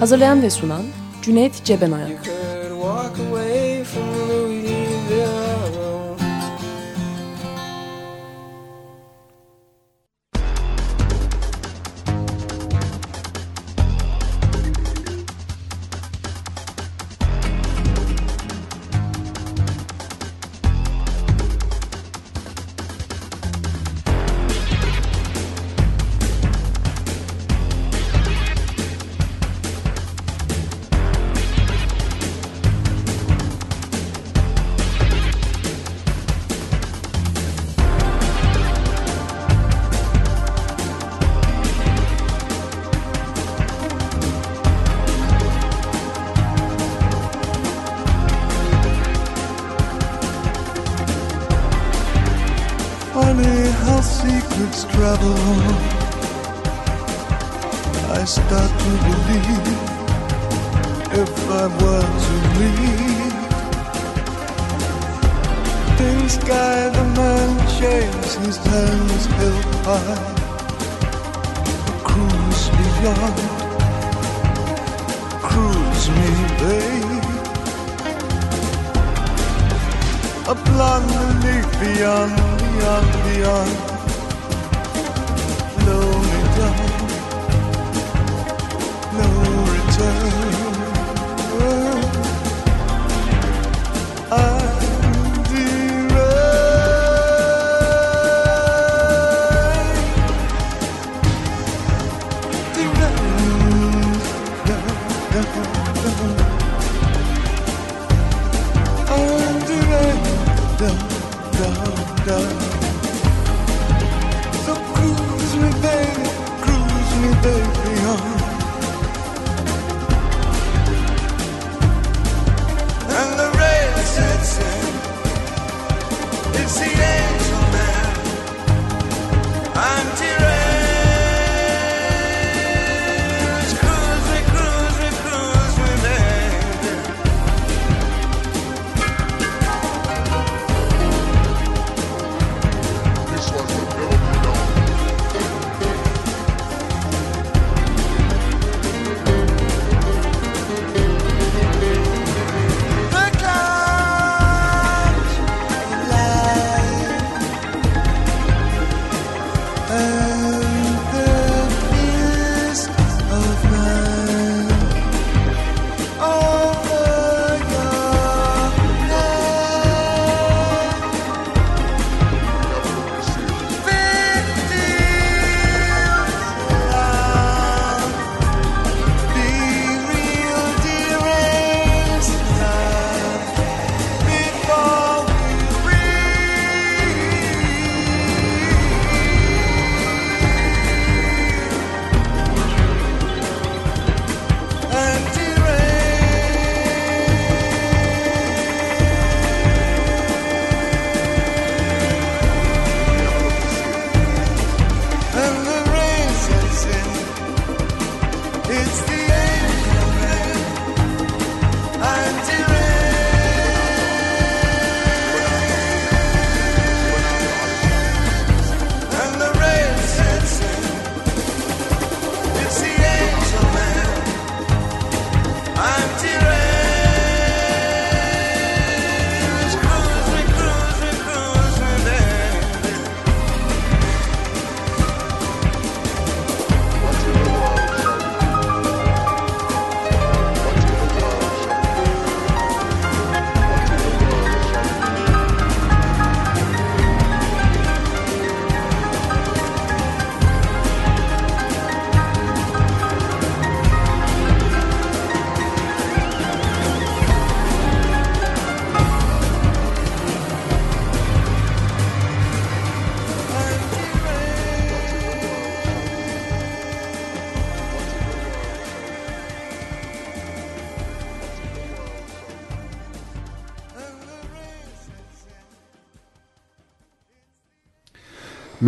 Hazırlayan ve sunan Cüneyt Cebenayak. a blonde beyond, beyond, beyond. Lonely dawn, no return.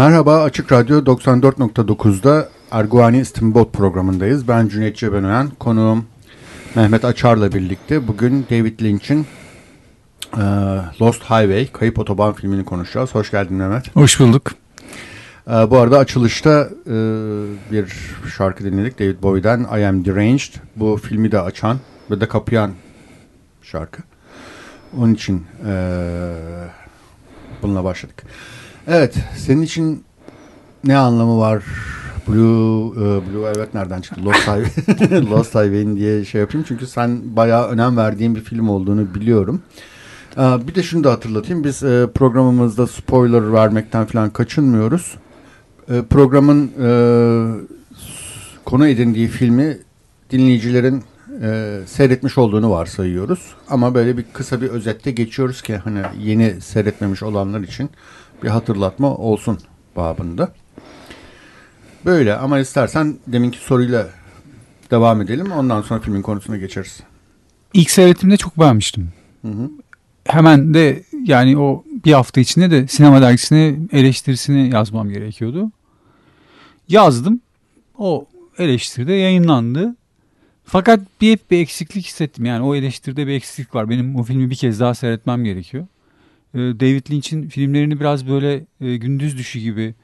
Merhaba Açık Radyo 94.9'da Erguvani İstinbot programındayız. Ben Cüneyt Cebenören, konuğum Mehmet Açar'la birlikte bugün David Lynch'in e, Lost Highway, Kayıp Otoban filmini konuşacağız. Hoş geldin Mehmet. Hoş bulduk. E, bu arada açılışta e, bir şarkı dinledik David Bowie'den I Am Deranged. Bu filmi de açan ve de kapayan şarkı. Onun için e, bununla başladık. Evet, senin için ne anlamı var? Blue, e, Blue evet nereden çıktı? Lost Highway, Lost Highway'in diye şey yapayım. Çünkü sen bayağı önem verdiğin bir film olduğunu biliyorum. E, bir de şunu da hatırlatayım. Biz e, programımızda spoiler vermekten falan kaçınmıyoruz. Programın konu edindiği filmi dinleyicilerin seyretmiş olduğunu varsayıyoruz. Ama böyle bir kısa bir özette geçiyoruz ki hani yeni seyretmemiş olanlar için bir hatırlatma olsun babında. Böyle ama istersen deminki soruyla devam edelim. Ondan sonra filmin konusuna geçeriz. İlk seyretimde çok beğenmiştim. Hı hı. Hemen de yani o bir hafta içinde de sinema dergisine eleştirisini yazmam gerekiyordu. Yazdım. O eleştiride yayınlandı. Fakat bir hep bir eksiklik hissettim. Yani o eleştiride bir eksiklik var. Benim o filmi bir kez daha seyretmem gerekiyor. Ee, David Lynch'in filmlerini biraz böyle e, gündüz düşü gibi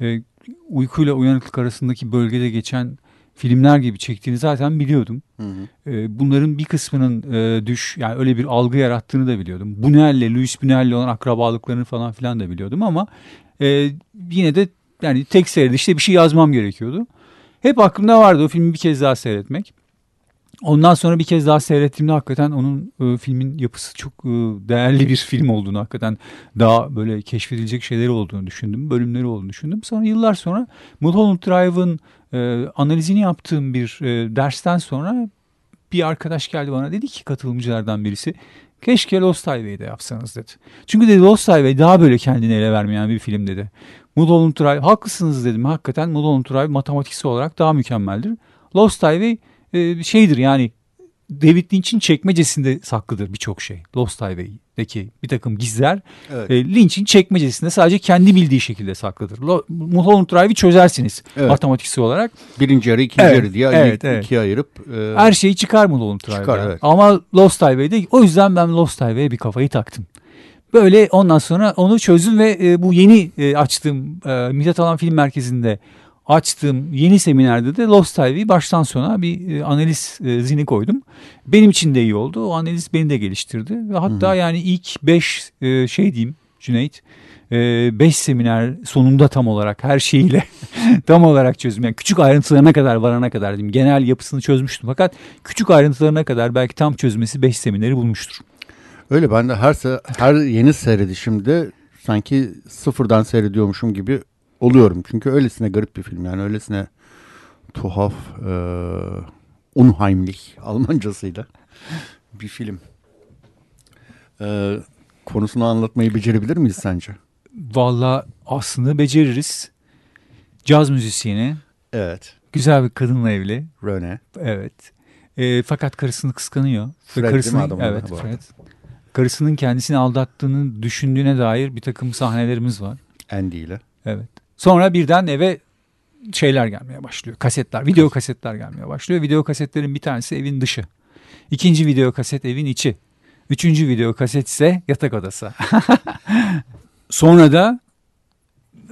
e, uykuyla uyanıklık arasındaki bölgede geçen filmler gibi çektiğini zaten biliyordum. Hı hı. E, bunların bir kısmının e, düş yani öyle bir algı yarattığını da biliyordum. Buñuel'le, Louis Buñuel'le olan akrabalıklarını falan filan da biliyordum ama yine de yani tek seyredişte bir şey yazmam gerekiyordu. Hep aklımda vardı o filmi bir kez daha seyretmek. Ondan sonra bir kez daha seyrettiğimde hakikaten onun e, filmin yapısı çok e, değerli bir film olduğunu hakikaten daha böyle keşfedilecek şeyleri olduğunu düşündüm. Bölümleri olduğunu düşündüm. Sonra yıllar sonra Mulholland Drive'ın e, analizini yaptığım bir e, dersten sonra bir arkadaş geldi bana dedi ki katılımcılardan birisi keşke Lost Highway'de yapsanız dedi. Çünkü dedi Lost Highway daha böyle kendini ele vermeyen bir film dedi. Mulholland Drive haklısınız dedim. Hakikaten Mulholland Drive matematiksel olarak daha mükemmeldir. Lost Highway e, şeydir yani David Lynch'in çekmecesinde saklıdır birçok şey. Lost Highway'deki bir takım gizler Evet. e, Lynch'in çekmecesinde sadece kendi bildiği şekilde saklıdır. Lo- Mulholland Drive'i çözersiniz Evet. matematiksel olarak. Birinci yarı, ikinci Evet, yarı diye evet, ikiye evet. ayırıp e, Her şeyi çıkar Mulholland Drive'da. Çıkar, evet. Ama Lost Highway'de o yüzden ben Lost Highway'e bir kafayı taktım. Böyle ondan sonra onu çözdüm ve e, bu yeni e, açtığım e, Mithat Alan Film Merkezi'nde açtığım yeni seminerde de Lost Highway'i baştan sona bir e, analiz e, zini koydum. Benim için de iyi oldu. O analiz beni de geliştirdi. Ve hatta yani ilk beş e, şey diyeyim Cüneyt, 5 seminer sonunda tam olarak her şeyiyle tam olarak çözdüm. Yani küçük ayrıntılarına kadar varana kadar diyeyim. Genel yapısını çözmüştüm fakat küçük ayrıntılarına kadar belki tam çözmesi 5 semineri bulmuştur. Öyle ben de her her yeni seyredişimde sanki sıfırdan seyrediyormuşum gibi oluyorum. Çünkü öylesine garip bir film yani öylesine tuhaf e, unheimlich Almancasıyla bir film. E, konusunu anlatmayı becerebilir miyiz sence? Valla aslında beceririz. Caz müzisyeni, Evet. güzel bir kadınla evli. Rene. Evet. E, fakat karısını kıskanıyor. Fred değil mi karısının, adamın adı evet? Fred. Karısının kendisini aldattığını düşündüğüne dair bir takım sahnelerimiz var. Andy ile. Evet. Sonra birden eve şeyler gelmeye başlıyor. Kasetler, video kasetler gelmeye başlıyor. Video kasetlerin bir tanesi evin dışı. İkinci video kaset evin içi. Üçüncü video kaset ise yatak odası. Sonra da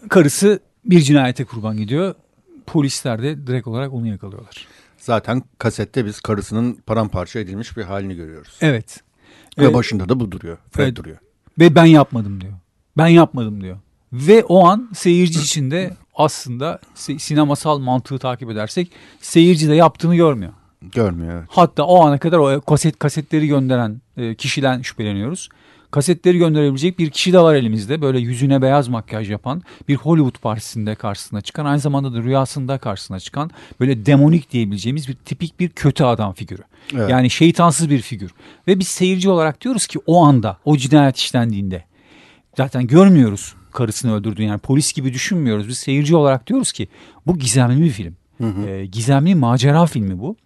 karısı bir cinayete kurban gidiyor. Polisler de direkt olarak onu yakalıyorlar. Zaten kasette biz karısının paramparça edilmiş bir halini görüyoruz. Evet. Ve Evet. başında da bu duruyor. Fred Evet. duruyor. Ve ben yapmadım diyor. Ben yapmadım diyor. Ve o an seyirci içinde aslında sinemasal mantığı takip edersek seyirci de yaptığını görmüyor. Görmüyor. evet. Hatta o ana kadar o kaset kasetleri gönderen e, kişiden şüpheleniyoruz. Kasetleri gönderebilecek bir kişi de var elimizde. Böyle yüzüne beyaz makyaj yapan bir Hollywood partisinde karşısına çıkan aynı zamanda da rüyasında karşısına çıkan böyle demonik diyebileceğimiz bir tipik bir kötü adam figürü. Evet. Yani şeytansız bir figür. Ve biz seyirci olarak diyoruz ki o anda o cinayet işlendiğinde zaten görmüyoruz karısını öldürdüğünü yani polis gibi düşünmüyoruz. Biz seyirci olarak diyoruz ki bu gizemli bir film. Ee, gizemli macera filmi bu.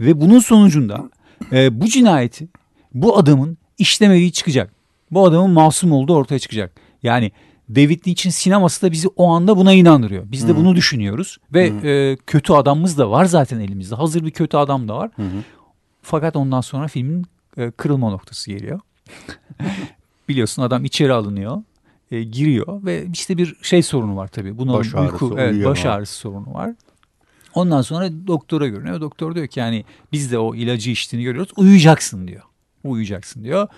Ve bunun sonucunda e, bu cinayeti bu adamın işlemediği çıkacak. Bu adamın masum olduğu ortaya çıkacak. Yani David Lynch'in sineması da bizi o anda buna inandırıyor. Biz de bunu düşünüyoruz ve e, kötü adamımız da var zaten elimizde. Hazır bir kötü adam da var. Fakat ondan sonra filmin e, kırılma noktası geliyor. Biliyorsun adam içeri alınıyor, e, giriyor ve işte bir şey sorunu var tabii. Buna Baş ağrısı, uyku, evet, baş ağrısı sorunu var. Ondan sonra doktora görünüyor. Doktor diyor ki yani biz de o ilacı içtiğini görüyoruz. Uyuyacaksın diyor. Uyuyacaksın diyor.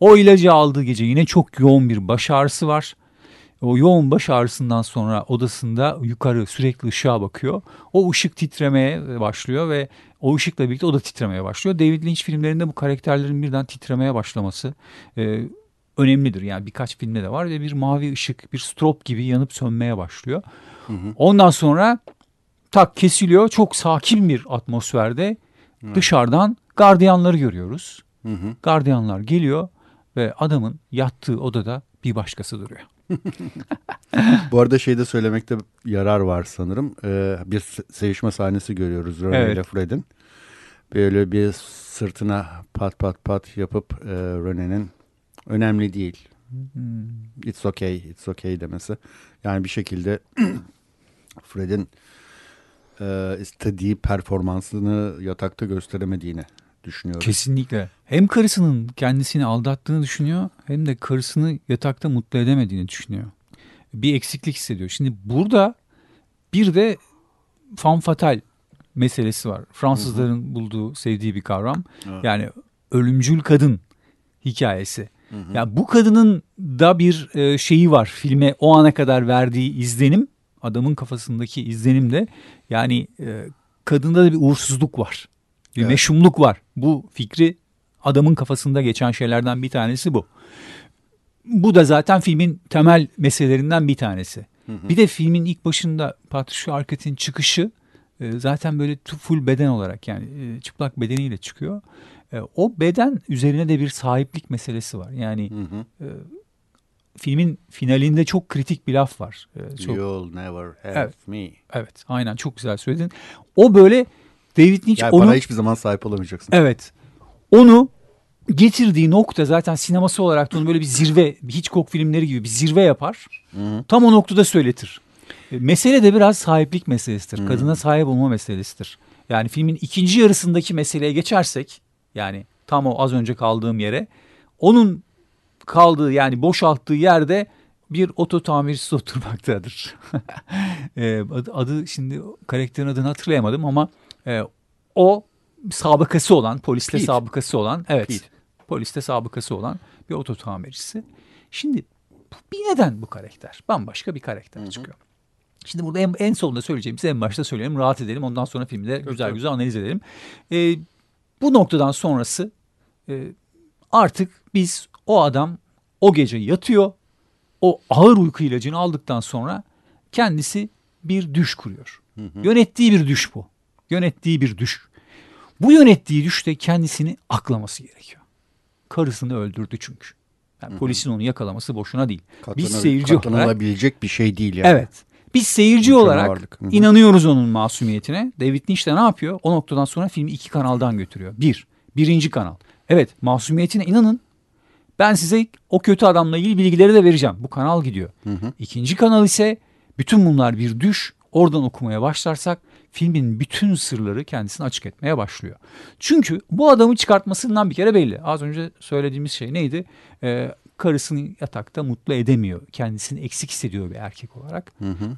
O ilacı aldığı gece yine çok yoğun bir baş ağrısı var. O yoğun baş ağrısından sonra odasında yukarı sürekli ışığa bakıyor. O ışık titremeye başlıyor ve o ışıkla birlikte o da titremeye başlıyor. David Lynch filmlerinde bu karakterlerin birden titremeye başlaması e, önemlidir. Yani birkaç filmde de var ve bir mavi ışık, bir strop gibi yanıp sönmeye başlıyor. Ondan sonra tak kesiliyor. Çok sakin bir atmosferde dışarıdan gardiyanları görüyoruz. Gardiyanlar geliyor ve adamın yattığı odada bir başkası duruyor. Bu arada şeyde söylemekte yarar var sanırım. Ee, bir se- sevişme sahnesi görüyoruz Rene Evet. ile Fred'in. Böyle bir sırtına pat pat pat yapıp e, Rene'nin önemli değil. It's okay, it's okay demesi. Yani bir şekilde Fred'in e, istediği performansını yatakta gösteremediğini düşünüyorum. Kesinlikle. Hem karısının kendisini aldattığını düşünüyor hem de karısını yatakta mutlu edemediğini düşünüyor. Bir eksiklik hissediyor. Şimdi burada bir de fan fatal meselesi var. Fransızların bulduğu, sevdiği bir kavram. Yani ölümcül kadın hikayesi. Yani bu kadının da bir e, şeyi var. Filme o ana kadar verdiği izlenim, adamın kafasındaki izlenim de yani e, kadında da bir uğursuzluk var. Bir Evet. meşhumluk var. Bu fikri adamın kafasında geçen şeylerden bir tanesi bu. Bu da zaten filmin temel meselelerinden bir tanesi. Bir de filmin ilk başında Patricia Arquette'in çıkışı e, zaten böyle full beden olarak yani e, çıplak bedeniyle çıkıyor. E, O beden üzerine de bir sahiplik meselesi var. Yani e, filmin finalinde çok kritik bir laf var. E, Çok, You'll never have Evet. me. evet aynen çok güzel söyledin. O böyle David Lynch Yani onu bana hiçbir zaman sahip olamayacaksın. Evet. Onu getirdiği nokta zaten sineması olarak da onu böyle bir zirve, Hitchcock filmleri gibi bir zirve yapar. Tam o noktada söyletir. E, Mesele de biraz sahiplik meselesidir. Kadına sahip olma meselesidir. Yani filmin ikinci yarısındaki meseleye geçersek yani tam o az önce kaldığım yere onun kaldığı yani boşalttığı yerde bir oto tamircisi oturmaktadır. E, adı, şimdi karakterin adını hatırlayamadım ama e, o sabıkası olan, poliste Pete. sabıkası olan, evet. Pete. Poliste sabıkası olan bir oto tamircisi. Şimdi bir neden bu karakter? Bambaşka bir karakter çıkıyor. Şimdi burada en, en sonunda söyleyeceğimizi en başta söyleyelim, rahat edelim. Ondan sonra filmi de güzel güzel analiz edelim. E, bu noktadan sonrası e, artık biz o adam o gece yatıyor. O ağır uyku ilacını aldıktan sonra kendisi bir düş kuruyor. Yönettiği bir düş bu. Yönettiği bir düş. Bu yönettiği düşte kendisini aklaması gerekiyor. Karısını öldürdü çünkü. Yani polisin onu yakalaması boşuna değil. Biz Katlanab- seyirci olarak bir şey değil yani. Evet. Biz seyirci Mükemmel olarak varlık. Hı hı. inanıyoruz onun masumiyetine. David Lynch de ne yapıyor? O noktadan sonra filmi iki kanaldan götürüyor. Bir, birinci kanal. Evet masumiyetine inanın. Ben size o kötü adamla ilgili bilgileri de vereceğim. Bu kanal gidiyor. İkinci kanal ise bütün bunlar bir düş. Oradan okumaya başlarsak filmin bütün sırları kendisini açık etmeye başlıyor. Çünkü bu adamı çıkartmasından bir kere belli. Az önce söylediğimiz şey neydi? Ee, karısını yatakta mutlu edemiyor. Kendisini eksik hissediyor bir erkek olarak.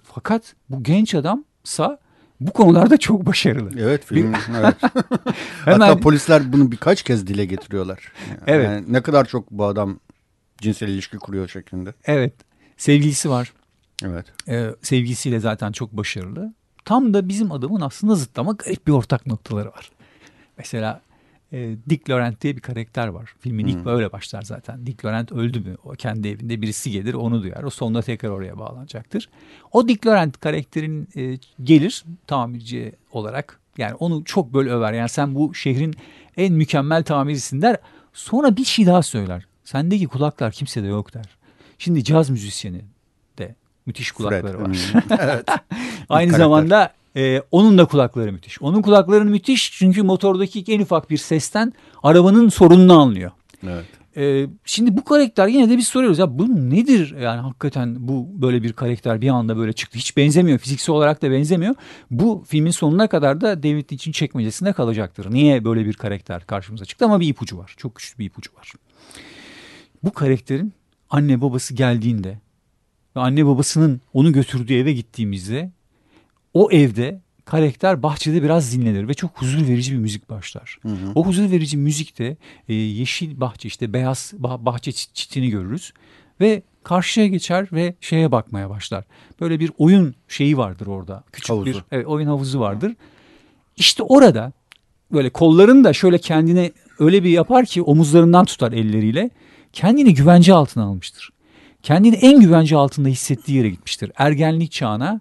Fakat bu genç adamsa bu konularda çok başarılı. Evet film. evet. Hemen- Hatta polisler bunu birkaç kez dile getiriyorlar. Yani Evet. ne kadar çok bu adam cinsel ilişki kuruyor şeklinde. Evet. Sevgilisi var. Evet. Ee, sevgilisiyle zaten çok başarılı. Tam da bizim adamın aslında zıt ama garip bir ortak noktaları var. Mesela e, Dick Laurent diye bir karakter var. Filmin ilk böyle başlar zaten. Dick Laurent öldü mü? O kendi evinde birisi gelir onu duyar. O sonunda tekrar oraya bağlanacaktır. O Dick Laurent karakterin e, gelir tamirci olarak. Yani onu çok böyle över. Yani sen bu şehrin en mükemmel tamircisin der. Sonra bir şey daha söyler. Sendeki kulaklar kimsede yok der. Şimdi caz müzisyeni de müthiş kulakları var. Fred. evet. Aynı karakter. zamanda e, onun da kulakları müthiş. Onun kulakları müthiş çünkü motordaki en ufak bir sesten arabanın sorununu anlıyor. evet. Ee, şimdi bu karakter yine de biz soruyoruz ya bu nedir? Yani hakikaten bu böyle bir karakter bir anda böyle çıktı. Hiç benzemiyor fiziksel olarak da benzemiyor. Bu filmin sonuna kadar da David Lynch'in çekmecesinde kalacaktır. Niye böyle bir karakter karşımıza çıktı? Ama bir ipucu var. Çok güçlü bir ipucu var. Bu karakterin anne babası geldiğinde ve anne babasının onu götürdüğü eve gittiğimizde o evde karakter bahçede biraz dinlenir ve çok huzur verici bir müzik başlar. O huzur verici müzikte e, yeşil bahçe işte beyaz bah- bahçe çi- çitini görürüz ve karşıya geçer ve şeye bakmaya başlar. Böyle bir oyun şeyi vardır orada. Küçük Havuzu. bir evet, oyun havuzu vardır. İşte orada böyle kollarını da şöyle kendine öyle bir yapar ki omuzlarından tutar elleriyle. Kendini güvence altına almıştır. Kendini en güvence altında hissettiği yere gitmiştir. Ergenlik çağına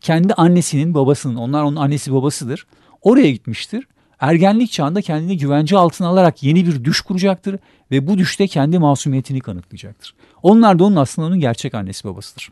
kendi annesinin babasının onlar onun annesi babasıdır. Oraya gitmiştir. Ergenlik çağında kendini güvence altına alarak yeni bir düş kuracaktır ve bu düşte kendi masumiyetini kanıtlayacaktır. Onlar da onun aslında onun gerçek annesi babasıdır.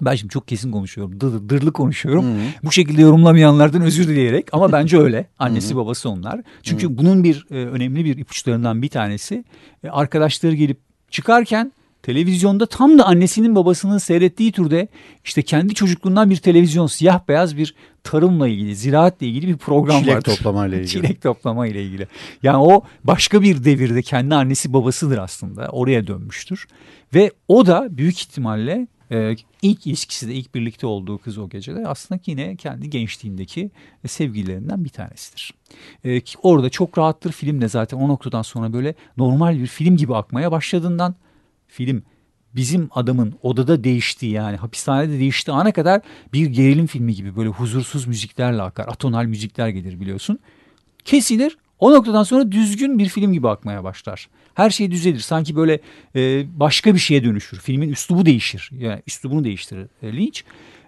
Ben şimdi çok kesin konuşuyorum. Dır, dırlı konuşuyorum. Bu şekilde yorumlamayanlardan özür dileyerek ama bence öyle. Annesi babası onlar. Çünkü bunun bir e, önemli bir ipuçlarından bir tanesi e, arkadaşları gelip çıkarken televizyonda tam da annesinin babasının seyrettiği türde işte kendi çocukluğundan bir televizyon siyah beyaz bir tarımla ilgili, ziraatle ilgili bir program Çilek vardır. toplamayla ilgili. Çilek toplama ile ilgili. Yani o başka bir devirde kendi annesi babasıdır aslında. Oraya dönmüştür. Ve o da büyük ihtimalle e, ilk ilişkisi de ilk birlikte olduğu kız o gecede aslında yine kendi gençliğindeki sevgililerinden bir tanesidir. E, ki orada çok rahattır film de zaten o noktadan sonra böyle normal bir film gibi akmaya başladığından film bizim adamın odada değiştiği yani hapishanede değiştiği ana kadar bir gerilim filmi gibi böyle huzursuz müziklerle akar. Atonal müzikler gelir biliyorsun. Kesilir o noktadan sonra düzgün bir film gibi akmaya başlar. Her şey düzelir. Sanki böyle e, başka bir şeye dönüşür. Filmin üslubu değişir. Yani üslubunu değiştirir e, Lynch.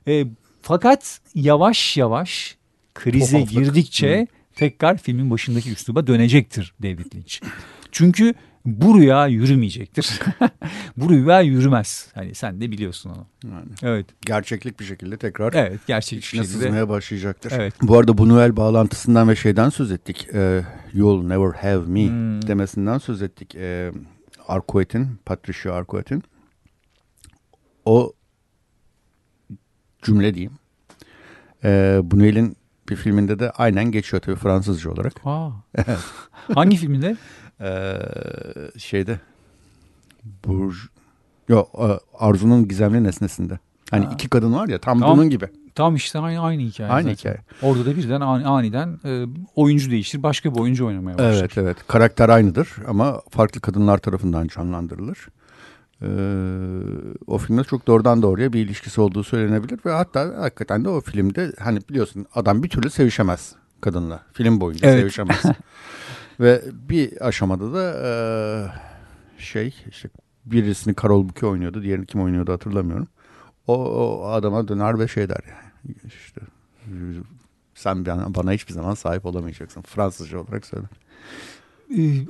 E, fakat yavaş yavaş krize Tuhaflık. girdikçe tekrar filmin başındaki üsluba dönecektir David Lynch. Çünkü bu rüya yürümeyecektir. bu rüya yürümez. Hani sen de biliyorsun onu. Yani Evet. gerçeklik bir şekilde tekrar Evet gerçek bir içine şekilde. sızmaya başlayacaktır. Evet. Bu arada bu Noel bağlantısından ve şeyden söz ettik. Ee, You'll Never Have Me Hmm. demesinden söz ettik. Ee, Arquette'in, Patricia Arquette'in. O cümle diyeyim. Ee, bu Noel'in bir filminde de aynen geçiyor tabii Fransızca olarak. Aa. Hangi filminde? Ee, şeyde Burj Yo, e, Arzu'nun gizemli nesnesinde. Hani Ha. iki kadın var ya tam Tamam. bunun gibi. Tam işte aynı, aynı hikaye. Aynı zaten. hikaye. Orada da birden ani- aniden e, oyuncu değiştir, başka bir oyuncu oynamaya başlar. Evet evet. Karakter aynıdır ama farklı kadınlar tarafından canlandırılır. Ee, o filmde çok doğrudan doğruya bir ilişkisi olduğu söylenebilir ve hatta hakikaten de o filmde hani biliyorsun adam bir türlü sevişemez kadınla. Film boyunca Evet. sevişemez. ve bir aşamada da e, şey işte birisini Carol Bouquet oynuyordu. Diğerini kim oynuyordu hatırlamıyorum. O, o adama döner ve şey der yani işte sen bana, hiçbir zaman sahip olamayacaksın. Fransızca olarak söyle.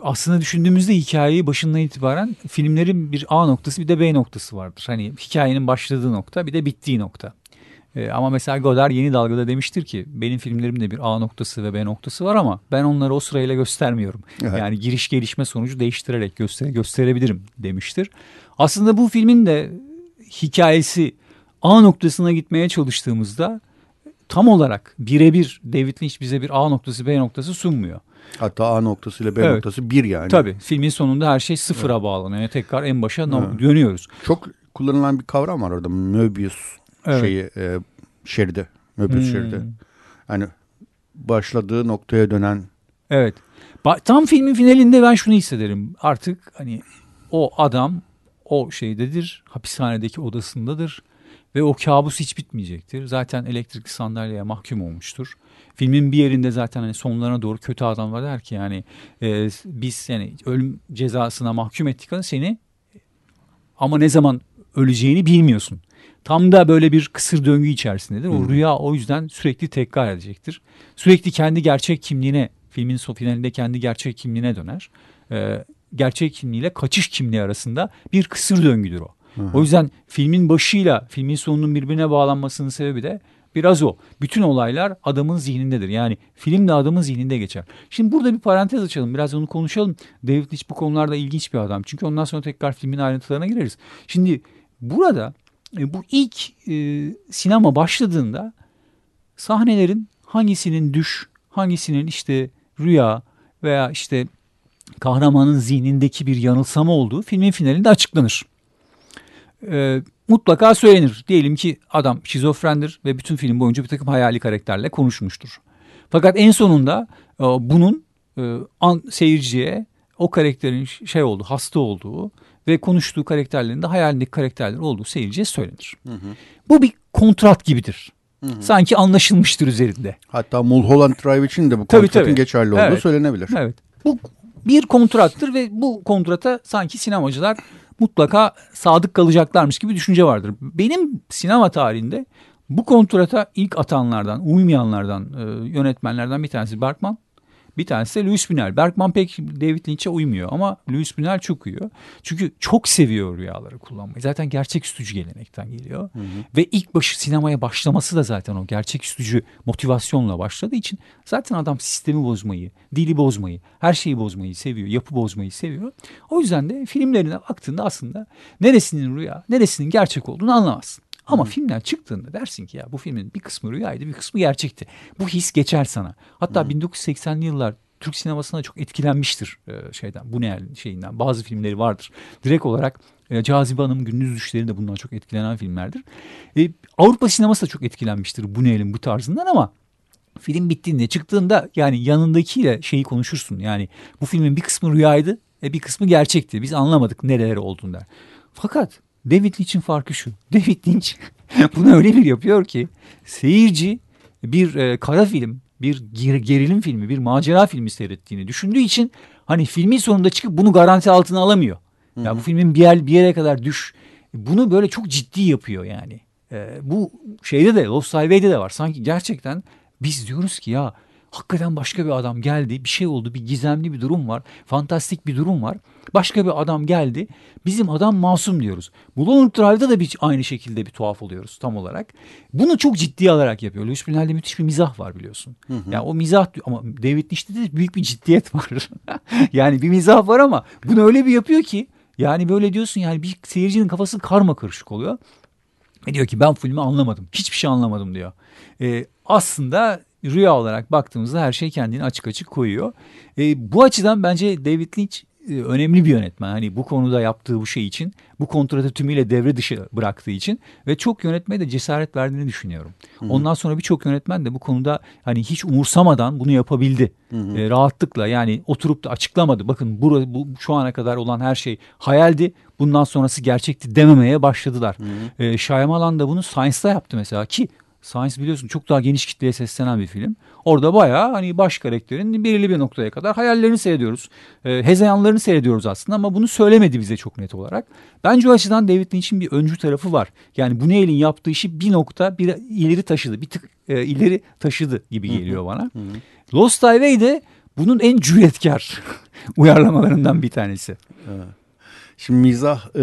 Aslında düşündüğümüzde hikayeyi başından itibaren filmlerin bir A noktası bir de B noktası vardır. Hani hikayenin başladığı nokta bir de bittiği nokta. Ee, ama mesela Godard Yeni Dalga'da demiştir ki benim filmlerimde bir A noktası ve B noktası var ama ben onları o sırayla göstermiyorum. Evet. Yani giriş gelişme sonucu değiştirerek göster gösterebilirim demiştir. Aslında bu filmin de hikayesi A noktasına gitmeye çalıştığımızda tam olarak birebir David Lynch bize bir A noktası B noktası sunmuyor. Hatta A noktası ile B Evet. noktası bir yani. Tabii filmin sonunda her şey sıfıra bağlanıyor. Yani tekrar en başa Evet. dönüyoruz. Çok kullanılan bir kavram var orada. Möbius Evet. şeyi e, şeridi. Möbius Hmm. şeridi. Yani başladığı noktaya dönen Evet. Ba- Tam filmin finalinde ben şunu hissederim. Artık hani o adam o şeydedir. Hapishanedeki odasındadır. Ve o kabus hiç bitmeyecektir. Zaten elektrikli sandalyeye mahkum olmuştur. Filmin bir yerinde zaten hani sonlarına doğru kötü adam var der ki yani e, biz yani ölüm cezasına mahkum ettik ama seni ama ne zaman öleceğini bilmiyorsun. Tam da böyle bir kısır döngü içerisindedir. O rüya o yüzden sürekli tekrar edecektir. Sürekli kendi gerçek kimliğine, filmin son finalinde kendi gerçek kimliğine döner. Ee, gerçek kimliğiyle kaçış kimliği arasında bir kısır döngüdür o. O yüzden filmin başıyla filmin sonunun birbirine bağlanmasının sebebi de Biraz o. Bütün olaylar adamın zihnindedir. Yani film de adamın zihninde geçer. Şimdi burada bir parantez açalım. Biraz onu konuşalım. David Lynch bu konularda ilginç bir adam. Çünkü ondan sonra tekrar filmin ayrıntılarına gireriz. Şimdi burada bu ilk e, sinema başladığında sahnelerin hangisinin düş, hangisinin işte rüya veya işte kahramanın zihnindeki bir yanılsama olduğu filmin finalinde açıklanır. Ee, mutlaka söylenir. Diyelim ki adam şizofrendir ve bütün film boyunca bir takım hayali karakterle konuşmuştur. Fakat en sonunda e, bunun e, an, seyirciye o karakterin şey oldu, hasta olduğu ve konuştuğu karakterlerin de hayalindeki karakterler olduğu seyirciye söylenir. Bu bir kontrat gibidir. Sanki anlaşılmıştır üzerinde. Hatta Mulholland Drive için de bu Tabii, kontratın tabii. geçerli olduğu Evet. söylenebilir. Evet. Bu bir kontrattır ve bu kontrata sanki sinemacılar mutlaka sadık kalacaklarmış gibi düşünce vardır. Benim sinema tarihinde bu kontrata ilk atanlardan, uymayanlardan, e, yönetmenlerden bir tanesi Bergman. Bir tanesi de Louis Buñuel. Bergman pek David Lynch'e uymuyor ama Louis Buñuel çok uyuyor. Çünkü çok seviyor rüyaları kullanmayı. Zaten gerçeküstücü gelenekten geliyor. Ve ilk başı sinemaya başlaması da zaten o gerçeküstücü motivasyonla başladığı için zaten adam sistemi bozmayı, dili bozmayı, her şeyi bozmayı seviyor, yapı bozmayı seviyor. O yüzden de filmlerine baktığında aslında neresinin rüya, neresinin gerçek olduğunu anlamazsın. Ama filmler çıktığında dersin ki ya bu filmin bir kısmı rüyaydı bir kısmı gerçekti. Bu his geçer sana. Hatta 1980'li yıllar Türk sinemasına çok etkilenmiştir e, şeyden bu ne şeyinden. Bazı filmleri vardır. Direkt olarak e, Cazibe Hanım Gündüz Düşleri de bundan çok etkilenen filmlerdir. E, Avrupa sineması da çok etkilenmiştir bu ne'nin bu tarzından ama film bittiğinde çıktığında yani yanındakiyle şeyi konuşursun. Yani bu filmin bir kısmı rüyaydı e bir kısmı gerçekti. Biz anlamadık nereleri olduğunu der. Fakat David Lynch'in farkı şu. David Lynch bunu öyle bir yapıyor ki seyirci bir e, kara film, bir ger- gerilim filmi, bir macera filmi seyrettiğini düşündüğü için hani filmin sonunda çıkıp bunu garanti altına alamıyor. Ya bu filmin bir, yer, bir yere kadar düş. Bunu böyle çok ciddi yapıyor yani. E, bu şeyde de Lost Highway'de de var. Sanki gerçekten biz diyoruz ki ya hakikaten başka bir adam geldi. Bir şey oldu. Bir gizemli bir durum var. Fantastik bir durum var. Başka bir adam geldi. Bizim adam masum diyoruz. Mulholland Drive'da da bir, aynı şekilde bir tuhaf oluyoruz tam olarak. Bunu çok ciddiye alarak yapıyor. Louis Buñuel'de müthiş bir mizah var biliyorsun. Yani o mizah ama David Lynch'te de büyük bir ciddiyet var. yani bir mizah var ama bunu öyle bir yapıyor ki yani böyle diyorsun yani bir seyircinin kafası karma karışık oluyor. Ve diyor ki ben filmi anlamadım. Hiçbir şey anlamadım diyor. Ee, aslında rüya olarak baktığımızda her şey kendini açık açık koyuyor. Ee, bu açıdan bence David Lynch e, önemli bir yönetmen. Hani bu konuda yaptığı bu şey için, bu kontratı tümüyle devre dışı bıraktığı için ve çok yönetmeye de cesaret verdiğini düşünüyorum. Ondan sonra birçok yönetmen de bu konuda hani hiç umursamadan bunu yapabildi. E, rahatlıkla yani oturup da açıklamadı. Bakın bu, bu şu ana kadar olan her şey hayaldi. Bundan sonrası gerçekti dememeye başladılar. E, Shyamalan da bunu Science'da yaptı mesela ki Science biliyorsun çok daha geniş kitleye seslenen bir film. Orada bayağı hani baş karakterin belirli bir noktaya kadar hayallerini seyrediyoruz. E, hezeyanlarını seyrediyoruz aslında ama bunu söylemedi bize çok net olarak. Bence o açıdan David Lynch'in bir öncü tarafı var. Yani bu Buñuel'in yaptığı işi bir nokta bir ileri taşıdı. Bir tık e, ileri taşıdı gibi geliyor bana. Lost Highway de bunun en cüretkar uyarlamalarından bir tanesi. Şimdi mizah e,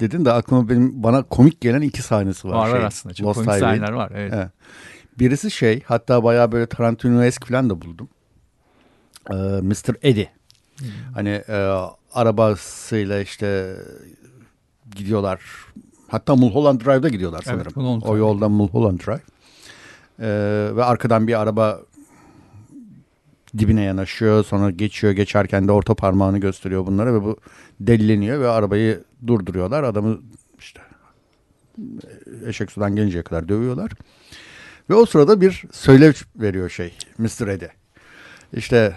dedin de aklıma benim bana komik gelen iki sahnesi var. Var var şey, aslında. Çok Lost komik Highway'in. sahneler var. Evet. Evet. Birisi şey hatta bayağı böyle Tarantino-esk falan da buldum. Ee, Mr. Eddie. Hmm. Hani e, arabasıyla işte gidiyorlar. Hatta Mulholland Drive'da gidiyorlar Evet, sanırım. Mulholland o yoldan Mulholland Drive. Ee, ve arkadan bir araba dibine yanaşıyor. Sonra geçiyor. Geçerken de orta parmağını gösteriyor bunlara ve bu delileniyor ve arabayı durduruyorlar. Adamı işte eşek sudan gelinceye kadar dövüyorlar. Ve o sırada bir söylev veriyor şey Mr. Eddie. İşte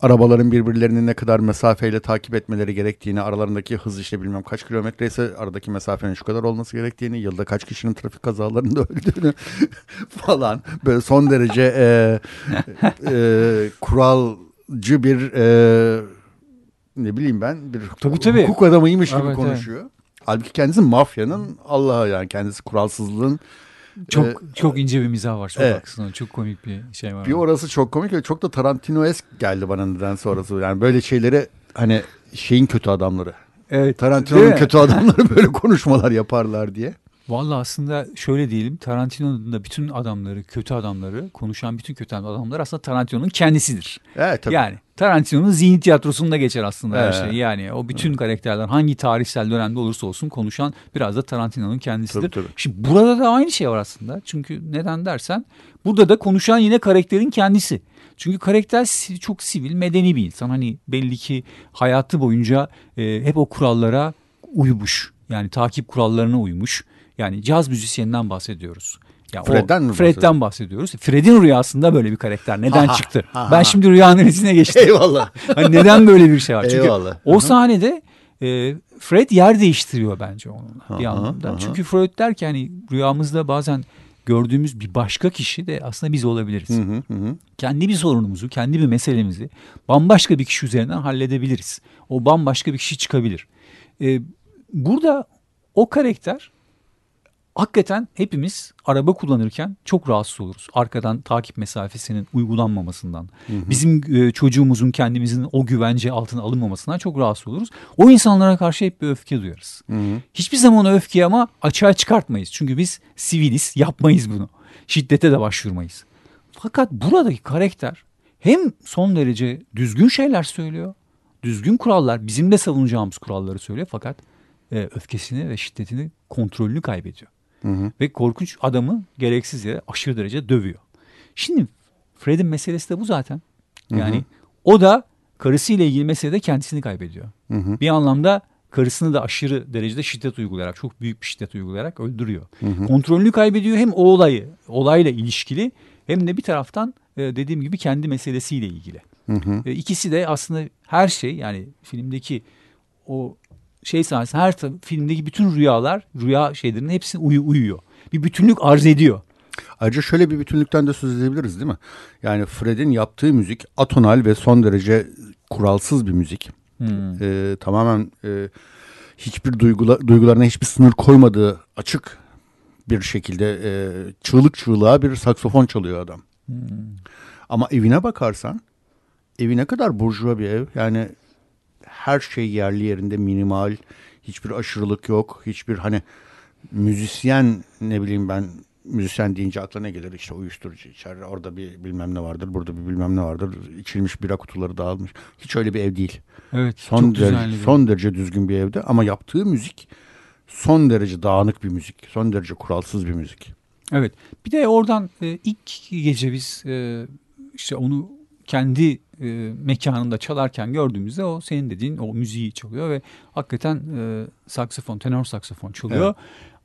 arabaların birbirlerini ne kadar mesafeyle takip etmeleri gerektiğini, aralarındaki hız işte bilmem kaç kilometre ise aradaki mesafenin şu kadar olması gerektiğini, yılda kaç kişinin trafik kazalarında öldüğünü falan böyle son derece e, e, kuralcı bir e, ne bileyim ben bir Tabii, tabii. hukuk adamıymış gibi Evet, konuşuyor. Halbuki kendisi mafyanın Allah'a yani kendisi kuralsızlığın Çok Ee, çok ince bir mizah var. Çok evet. haklısın. Çok komik bir şey var. Bir orası çok komik ve çok da Tarantino-esk geldi bana neden sonrası. Yani böyle şeyleri hani şeyin kötü adamları. Evet. Tarantino'nun kötü adamları böyle konuşmalar yaparlar diye. Vallahi aslında şöyle diyelim Tarantino'nun da bütün adamları, kötü adamları, konuşan bütün kötü adamlar aslında Tarantino'nun kendisidir. Evet tabii. Yani Tarantino'nun zihin tiyatrosunda geçer aslında her Evet. şey. Yani o bütün karakterler hangi tarihsel dönemde olursa olsun konuşan biraz da Tarantino'nun kendisidir. Tabii, tabii. Şimdi burada da aynı şey var aslında. Çünkü neden dersen burada da konuşan yine karakterin kendisi. Çünkü karakter çok sivil, medeni bir insan. Hani belli ki hayatı boyunca e, hep o kurallara uymuş. Yani takip kurallarına uymuş. Yani caz müzisyeninden bahsediyoruz. Ya o- Fred'den mi Fred'den bahsediyoruz. Fred'in rüyasında böyle bir karakter neden Ha, çıktı? ha, ben şimdi rüya analizine geçtim. Eyvallah. Hani neden böyle bir şey var? Çünkü Eyvallah. o sahnede e, Fred yer değiştiriyor bence onunla bir anlamda. aha. Çünkü Freud der ki hani rüyamızda bazen gördüğümüz bir başka kişi de aslında biz olabiliriz. Hı hı hı. Kendi bir sorunumuzu, kendi bir meselemizi bambaşka bir kişi üzerinden halledebiliriz. O bambaşka bir kişi çıkabilir. E, burada o karakter hakikaten hepimiz araba kullanırken çok rahatsız oluruz. Arkadan takip mesafesinin uygulanmamasından. Bizim e, çocuğumuzun kendimizin o güvence altına alınmamasından çok rahatsız oluruz. O insanlara karşı hep bir öfke duyarız. Hiçbir zaman o öfkeyi ama açığa çıkartmayız. Çünkü biz siviliz yapmayız bunu. Şiddete de başvurmayız. Fakat buradaki karakter hem son derece düzgün şeyler söylüyor. Düzgün kurallar bizim de savunacağımız kuralları söylüyor. Fakat e, öfkesini ve şiddetini kontrolünü kaybediyor. Ve korkunç adamı gereksiz yere aşırı derece dövüyor. Şimdi Fred'in meselesi de bu zaten. Yani o da karısıyla ilgili meselede kendisini kaybediyor. Bir anlamda karısını da aşırı derecede şiddet uygulayarak, çok büyük bir şiddet uygulayarak öldürüyor. Kontrolünü kaybediyor hem o olayı, olayla ilişkili hem de bir taraftan e, dediğim gibi kendi meselesiyle ilgili. E, İkisi de aslında her şey yani filmdeki o şey sahnesi her filmdeki bütün rüyalar, rüya şeylerinin hepsi uyu, uyuyor. Bir bütünlük arz ediyor. Ayrıca şöyle bir bütünlükten de söz edebiliriz değil mi? Yani Fred'in yaptığı müzik atonal ve son derece kuralsız bir müzik. Ee, tamamen e, hiçbir duygula, duygularına hiçbir sınır koymadığı açık bir şekilde e, çığlık çığlığa bir saksofon çalıyor adam. Ama evine bakarsan evi ne kadar burjuva bir ev. Yani her şey yerli yerinde minimal. Hiçbir aşırılık yok. Hiçbir hani müzisyen ne bileyim ben müzisyen deyince akla ne gelir işte uyuşturucu içer orada bir bilmem ne vardır burada bir bilmem ne vardır içilmiş bira kutuları dağılmış hiç öyle bir ev değil Evet, son derece bir- son derece düzgün bir evde ama yaptığı müzik son derece dağınık bir müzik son derece kuralsız bir müzik Evet. Bir de oradan e, ilk gece biz e, işte onu kendi e, mekanında çalarken gördüğümüzde o senin dediğin o müziği çalıyor ve hakikaten e, saksafon, tenor saksafon çalıyor.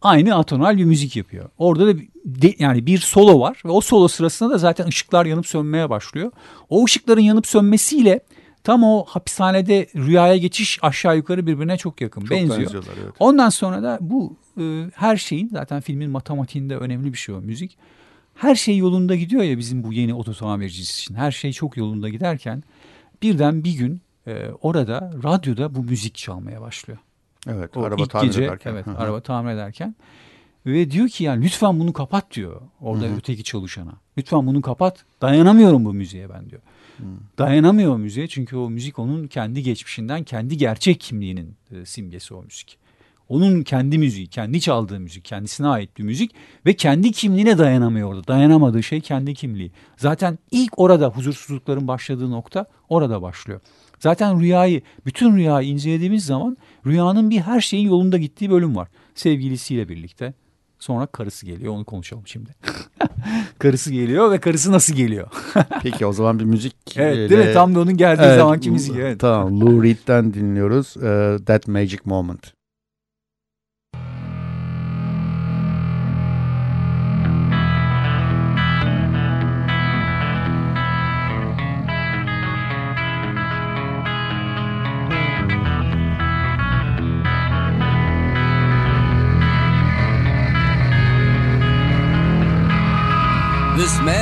Aynı atonal bir müzik yapıyor. Orada da de- yani bir solo var ve o solo sırasında da zaten ışıklar yanıp sönmeye başlıyor. O ışıkların yanıp sönmesiyle tam o hapishanede rüyaya geçiş aşağı yukarı birbirine çok yakın. Çok benziyor. evet. Ondan sonra da bu e, her şeyin zaten filmin matematiğinde önemli bir şey o müzik. Her şey yolunda gidiyor ya bizim bu yeni ototamircisi için. Her şey çok yolunda giderken birden bir gün e, orada radyoda bu müzik çalmaya başlıyor. evet O araba tamir gece, ederken Evet Hı hı. araba tamir ederken. Ve diyor ki yani lütfen bunu kapat diyor orada öteki çalışana. Lütfen bunu kapat. Dayanamıyorum bu müziğe ben diyor. Dayanamıyor müziğe çünkü o müzik onun kendi geçmişinden, kendi gerçek kimliğinin e, simgesi o müzik. Onun kendi müziği, kendi çaldığı müzik, kendisine ait bir müzik ve kendi kimliğine dayanamıyor orada. Dayanamadığı şey kendi kimliği. Zaten ilk orada huzursuzlukların başladığı nokta orada başlıyor. Zaten rüyayı, bütün rüyayı incelediğimiz zaman rüyanın bir her şeyin yolunda gittiği bölüm var. Sevgilisiyle birlikte. Sonra karısı geliyor. Onu konuşalım şimdi. karısı geliyor ve karısı nasıl geliyor? peki o zaman bir müzik evet değil mi? Tam da onun geldiği Evet, zamanki müzik. Evet. Tamam Lou Reed'den dinliyoruz e, That Magic Moment.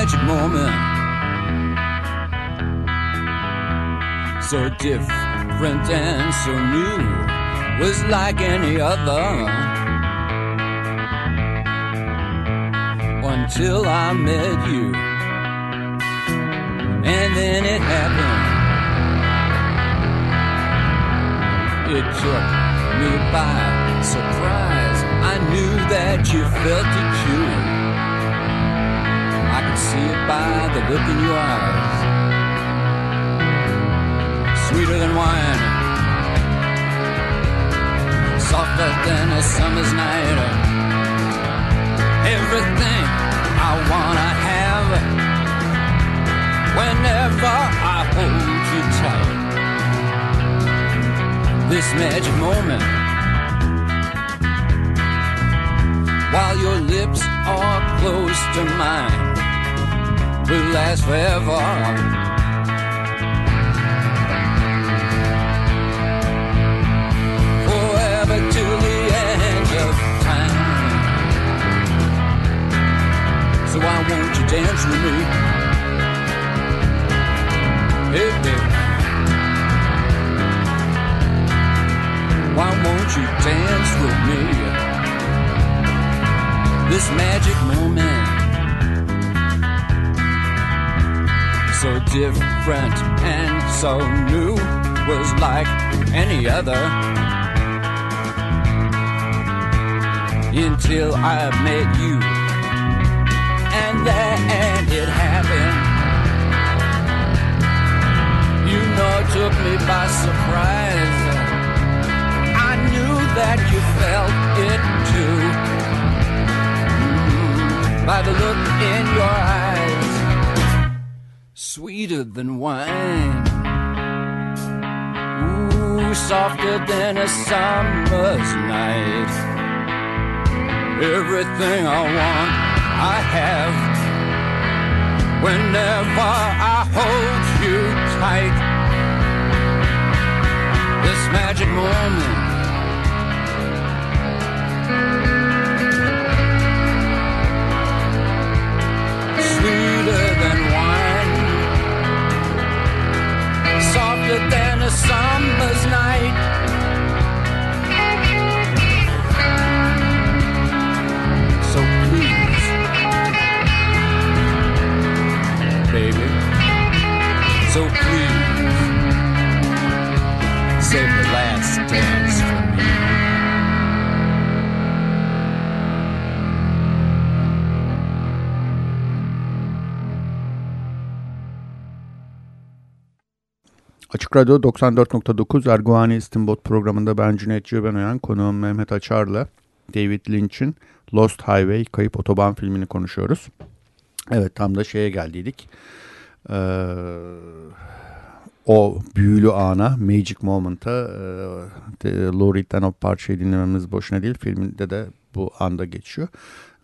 Magic moment. So different and so new, was like any other. Until I met you, and then it happened. It took me by surprise. I knew that you felt it too. See it by the look in your eyes. Sweeter than wine, softer than a summer's night. Everything I wanna have whenever I hold you tight. This magic moment while your lips are close to mine will last forever. Forever till the end of time. So why won't you dance with me? Hey, baby. Why won't you dance with me? This magic moment. So different and so new was like any other. Until I met you. And then it happened. You know, it took me by surprise. I knew that you felt it too. Mm, By the look in your eyes, sweeter than wine. Ooh, softer than a summer's night. Everything I want, I have. Whenever I hold you tight, this magic moment. Softer than a summer's night. So please, baby, so please, save the last dance Açık Radyo 94.9 Erguvani İstinbot programında ben Cüneyt Cebenoyan, konuğum Mehmet Açar'la David Lynch'in Lost Highway Kayıp Otoban filmini konuşuyoruz. Evet tam da şeye geldiydik. Ee, o büyülü ana, Magic Moment'a e, Lou o parçayı dinlememiz boşuna değil. Filminde de bu anda geçiyor.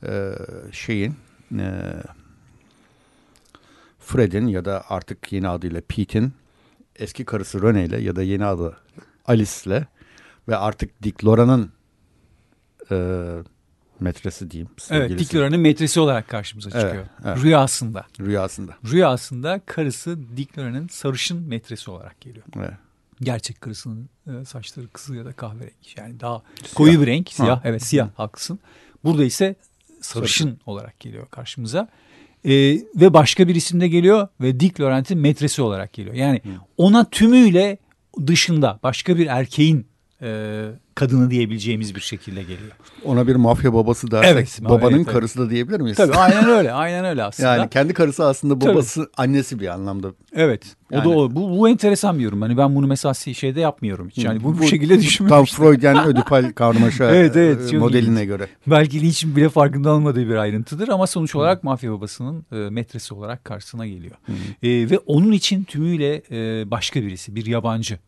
Ee, şeyin e, Fred'in ya da artık yeni adıyla Pete'in eski karısı Rene ile ya da yeni adı Alice'le ve artık Dick Laura'nın e, metresi diyeyim. Evet. Dick Laura'nın metresi olarak karşımıza Evet, çıkıyor. evet. Rüyasında. Rüyasında. Rüyasında karısı Dick Laura'nın sarışın metresi olarak geliyor. Evet. Gerçek karısının e, saçları kızıl ya da kahverengi. Yani daha koyu bir renk. Siyah. Ha. Evet siyah haklısın. Burada ise sarışın olarak geliyor karşımıza. E, ve başka bir isimde geliyor ve Dick Laurent'in metresi olarak geliyor. Yani ona tümüyle dışında başka bir erkeğin e, kadını diyebileceğimiz bir şekilde geliyor. Ona bir mafya babası dersek Evet, babanın evet, karısı da diyebilir miyiz? Tabii aynen öyle. Aynen öyle aslında. Yani kendi karısı aslında Tabii. babası annesi bir anlamda. Evet. O Yani- da o. Bu, bu enteresan bir yorum. Hani ben bunu mesela şeyde yapmıyorum hiç. Yani bu, bu, şekilde Tam düşünmemiştim. Freudyen ödipal karmaşa Evet, evet, e, modeline ilginç. göre. Belki Lynch'in bile farkında olmadığı bir ayrıntıdır ama sonuç olarak mafya babasının e, metresi olarak karşısına geliyor. E, ve onun için tümüyle e, başka birisi, bir yabancı.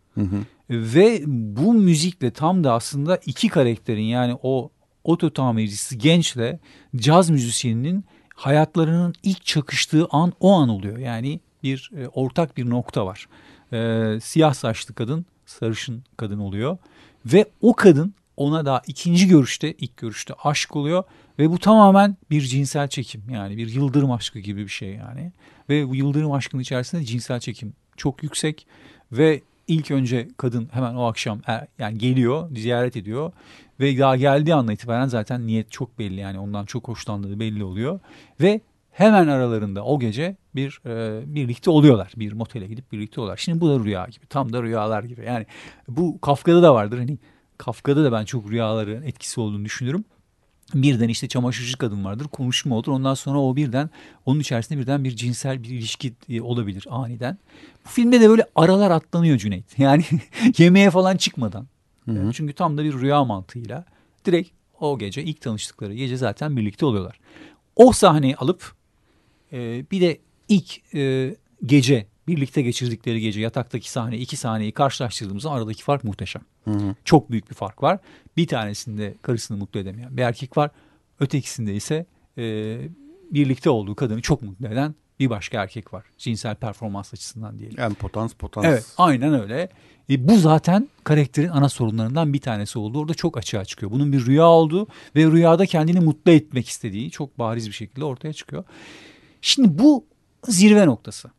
Ve bu müzikle tam da aslında iki karakterin yani o oto tamircisi gençle caz müzisyeninin hayatlarının ilk çakıştığı an o an oluyor. Yani bir e, ortak bir nokta var. E, siyah saçlı kadın sarışın kadın oluyor ve o kadın ona daha ikinci görüşte ilk görüşte aşk oluyor ve bu tamamen bir cinsel çekim yani bir yıldırım aşkı gibi bir şey yani ve bu yıldırım aşkının içerisinde cinsel çekim çok yüksek ve ilk önce kadın hemen o akşam yani geliyor ziyaret ediyor ve daha geldiği andan itibaren zaten niyet çok belli yani ondan çok hoşlandığı belli oluyor ve hemen aralarında o gece bir e, birlikte oluyorlar. Bir motele gidip birlikte oluyorlar. Şimdi bu da rüya gibi. Tam da rüyalar gibi. Yani bu Kafka'da da vardır. Hani Kafka'da da ben çok rüyaların etkisi olduğunu düşünürüm. Birden işte çamaşırcı kadın vardır konuşma olur ondan sonra o birden onun içerisinde birden bir cinsel bir ilişki e, olabilir aniden. Bu filmde de böyle aralar atlanıyor Cüneyt yani yemeğe falan çıkmadan. Yani çünkü tam da bir rüya mantığıyla direkt o gece ilk tanıştıkları gece zaten birlikte oluyorlar. O sahneyi alıp e, bir de ilk e, gece birlikte geçirdikleri gece yataktaki sahne iki sahneyi karşılaştırdığımızda aradaki fark muhteşem. Çok büyük bir fark var. Bir tanesinde karısını mutlu edemeyen bir erkek var. Ötekisinde ise e, birlikte olduğu kadını çok mutlu eden bir başka erkek var. Cinsel performans açısından diyelim. Yani potans potans. Evet aynen öyle. E, bu zaten karakterin ana sorunlarından bir tanesi oldu. Orada çok açığa çıkıyor. Bunun bir rüya olduğu ve rüyada kendini mutlu etmek istediği çok bariz bir şekilde ortaya çıkıyor. Şimdi bu zirve noktası.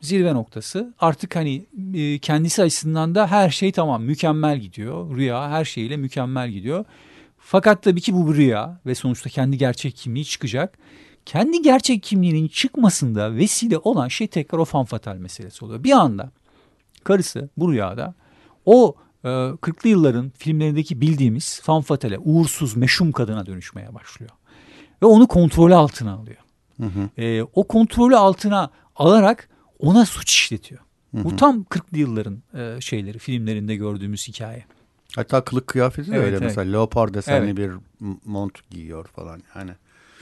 Zirve noktası artık hani e, kendisi açısından da her şey tamam mükemmel gidiyor. Rüya her şeyle mükemmel gidiyor. Fakat tabii ki bu bir rüya ve sonuçta kendi gerçek kimliği çıkacak. Kendi gerçek kimliğinin çıkmasında vesile olan şey tekrar o fanfatal meselesi oluyor. Bir anda karısı bu rüyada o e, 40'lı yılların filmlerindeki bildiğimiz fanfatale, uğursuz, meşhum kadına dönüşmeye başlıyor. Ve onu kontrolü altına alıyor. E, o kontrolü altına alarak ona suç işletiyor. Bu tam 40'lı yılların e, şeyleri, filmlerinde gördüğümüz hikaye. Hatta kılık kıyafeti de Evet, öyle evet. mesela leopar desenli Evet. bir mont giyiyor falan yani.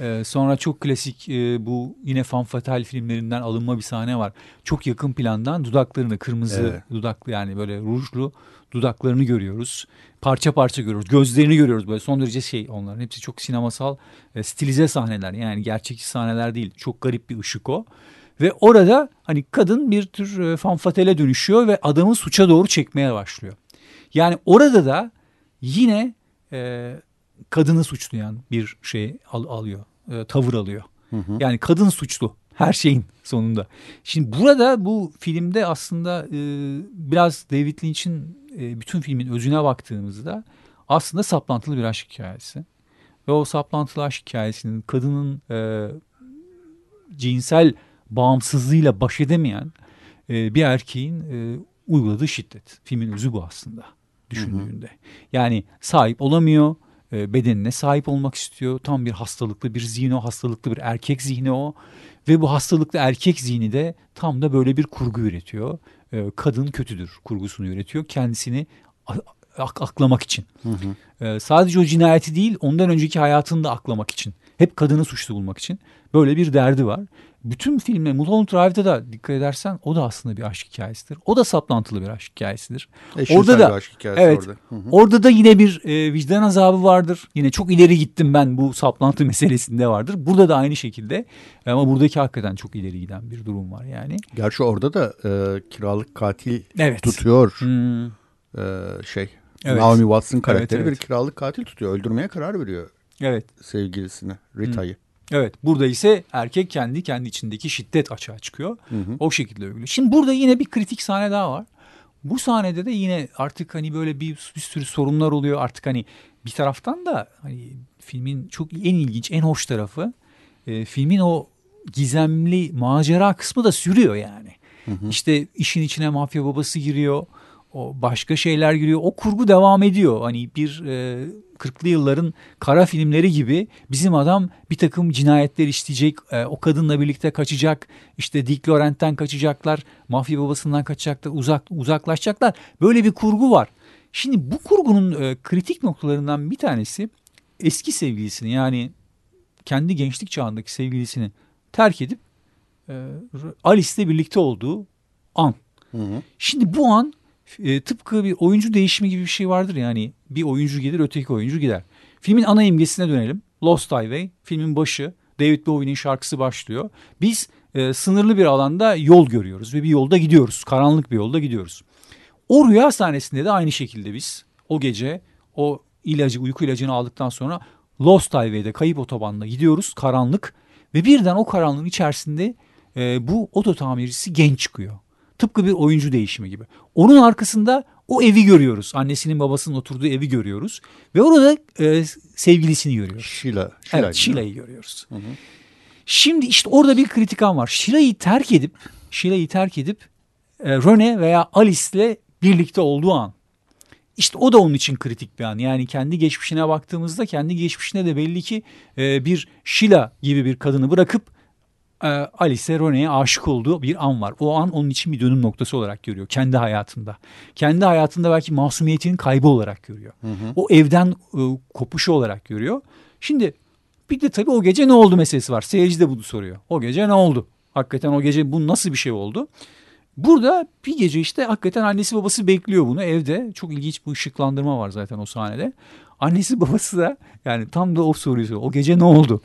Ee, sonra çok klasik e, bu yine Fan Fatal filmlerinden alınma bir sahne var. Çok yakın plandan dudaklarını kırmızı Evet. dudaklı yani böyle rujlu dudaklarını görüyoruz. Parça parça görüyoruz. Gözlerini görüyoruz böyle son derece şey onların hepsi çok sinemasal e, stilize sahneler. Yani gerçekçi sahneler değil. Çok garip bir ışık o. Ve orada hani kadın bir tür e, fanfatele dönüşüyor ve adamı suça doğru çekmeye başlıyor. Yani orada da yine e, kadını suçlayan bir şey al- alıyor, e, tavır alıyor. Yani kadın suçlu her şeyin sonunda. Şimdi burada bu filmde aslında e, biraz David Lynch'in e, bütün filmin özüne baktığımızda aslında saplantılı bir aşk hikayesi. Ve o saplantılı aşk hikayesinin kadının e, cinsel bağımsızlığıyla baş edemeyen e, bir erkeğin e, uyguladığı şiddet. Filmin özü bu aslında düşündüğünde. Yani sahip olamıyor, e, bedenine sahip olmak istiyor. Tam bir hastalıklı bir zihni o, hastalıklı bir erkek zihni o. Ve bu hastalıklı erkek zihni de tam da böyle bir kurgu üretiyor. E, kadın kötüdür kurgusunu üretiyor. Kendisini ak- aklamak için. E, sadece o cinayeti değil ondan önceki hayatını da aklamak için. Hep kadını suçlu bulmak için. Böyle bir derdi var. Bütün filmde Mulholland Drive'da da dikkat edersen o da aslında bir aşk hikayesidir. O da saplantılı bir aşk hikayesidir. Eşcinsel Orada da bir aşk hikayesi evet, orada. Hı hı. orada da yine bir e, vicdan azabı vardır. Yine çok ileri gittim ben bu saplantı meselesinde vardır. Burada da aynı şekilde ama buradaki hakikaten çok ileri giden bir durum var yani. Gerçi orada da e, kiralık katil Evet. tutuyor Hmm, e, şey. Evet. Naomi Watts'ın karakteri evet. bir kiralık katil tutuyor. Öldürmeye karar veriyor evet. sevgilisini Rita'yı. Evet burada ise erkek kendi kendi içindeki şiddet açığa çıkıyor. O şekilde uyguluyor. Şimdi burada yine bir kritik sahne daha var. Bu sahnede de yine artık hani böyle bir, bir sürü sorunlar oluyor. Artık hani bir taraftan da hani filmin çok en ilginç, en hoş tarafı e, filmin o gizemli macera kısmı da sürüyor yani. İşte işin içine mafya babası giriyor. O başka şeyler giriyor. O kurgu devam ediyor. Hani bir e, 40'lı yılların kara filmleri gibi bizim adam bir takım cinayetler işleyecek. e, o kadınla birlikte kaçacak. İşte Dick Laurent'ten kaçacaklar. Mafya babasından kaçacaklar. Uzak, uzaklaşacaklar. Böyle bir kurgu var. Şimdi bu kurgunun e, kritik noktalarından bir tanesi eski sevgilisini yani kendi gençlik çağındaki sevgilisini terk edip e, Alice'le birlikte olduğu an. Şimdi bu an e, tıpkı bir oyuncu değişimi gibi bir şey vardır yani bir oyuncu gelir öteki oyuncu gider. Filmin ana imgesine dönelim. Lost Highway filmin başı David Bowie'nin şarkısı başlıyor. Biz e, sınırlı bir alanda yol görüyoruz ve bir yolda gidiyoruz. Karanlık bir yolda gidiyoruz. O rüya sahnesinde de aynı şekilde biz o gece o ilacı uyku ilacını aldıktan sonra Lost Highway'de kayıp otobanda gidiyoruz karanlık ve birden o karanlığın içerisinde e, bu oto tamircisi genç çıkıyor. Tıpkı bir oyuncu değişimi gibi. Onun arkasında o evi görüyoruz. Annesinin babasının oturduğu evi görüyoruz. Ve orada e, sevgilisini görüyoruz. Sheila. Sheila Evet Şila'yı görüyoruz. Şimdi işte orada bir kritik an var. Şila'yı terk edip Şila'yı terk edip e, Rene veya Alice'le birlikte olduğu an işte o da onun için kritik bir an. Yani kendi geçmişine baktığımızda kendi geçmişine de belli ki e, bir Sheila gibi bir kadını bırakıp Alice Rone'ye aşık olduğu bir an var. O an onun için bir dönüm noktası olarak görüyor kendi hayatında. Kendi hayatında belki masumiyetinin kaybı olarak görüyor. O evden e, kopuşu olarak görüyor. Şimdi bir de tabii o gece ne oldu meselesi var. Seyirci de bunu soruyor. O gece ne oldu? Hakikaten o gece bu nasıl bir şey oldu? Burada bir gece işte hakikaten annesi babası bekliyor bunu evde. Çok ilginç bir ışıklandırma var zaten o sahnede. Annesi babası da yani tam da o soruyu soruyor. O gece ne oldu?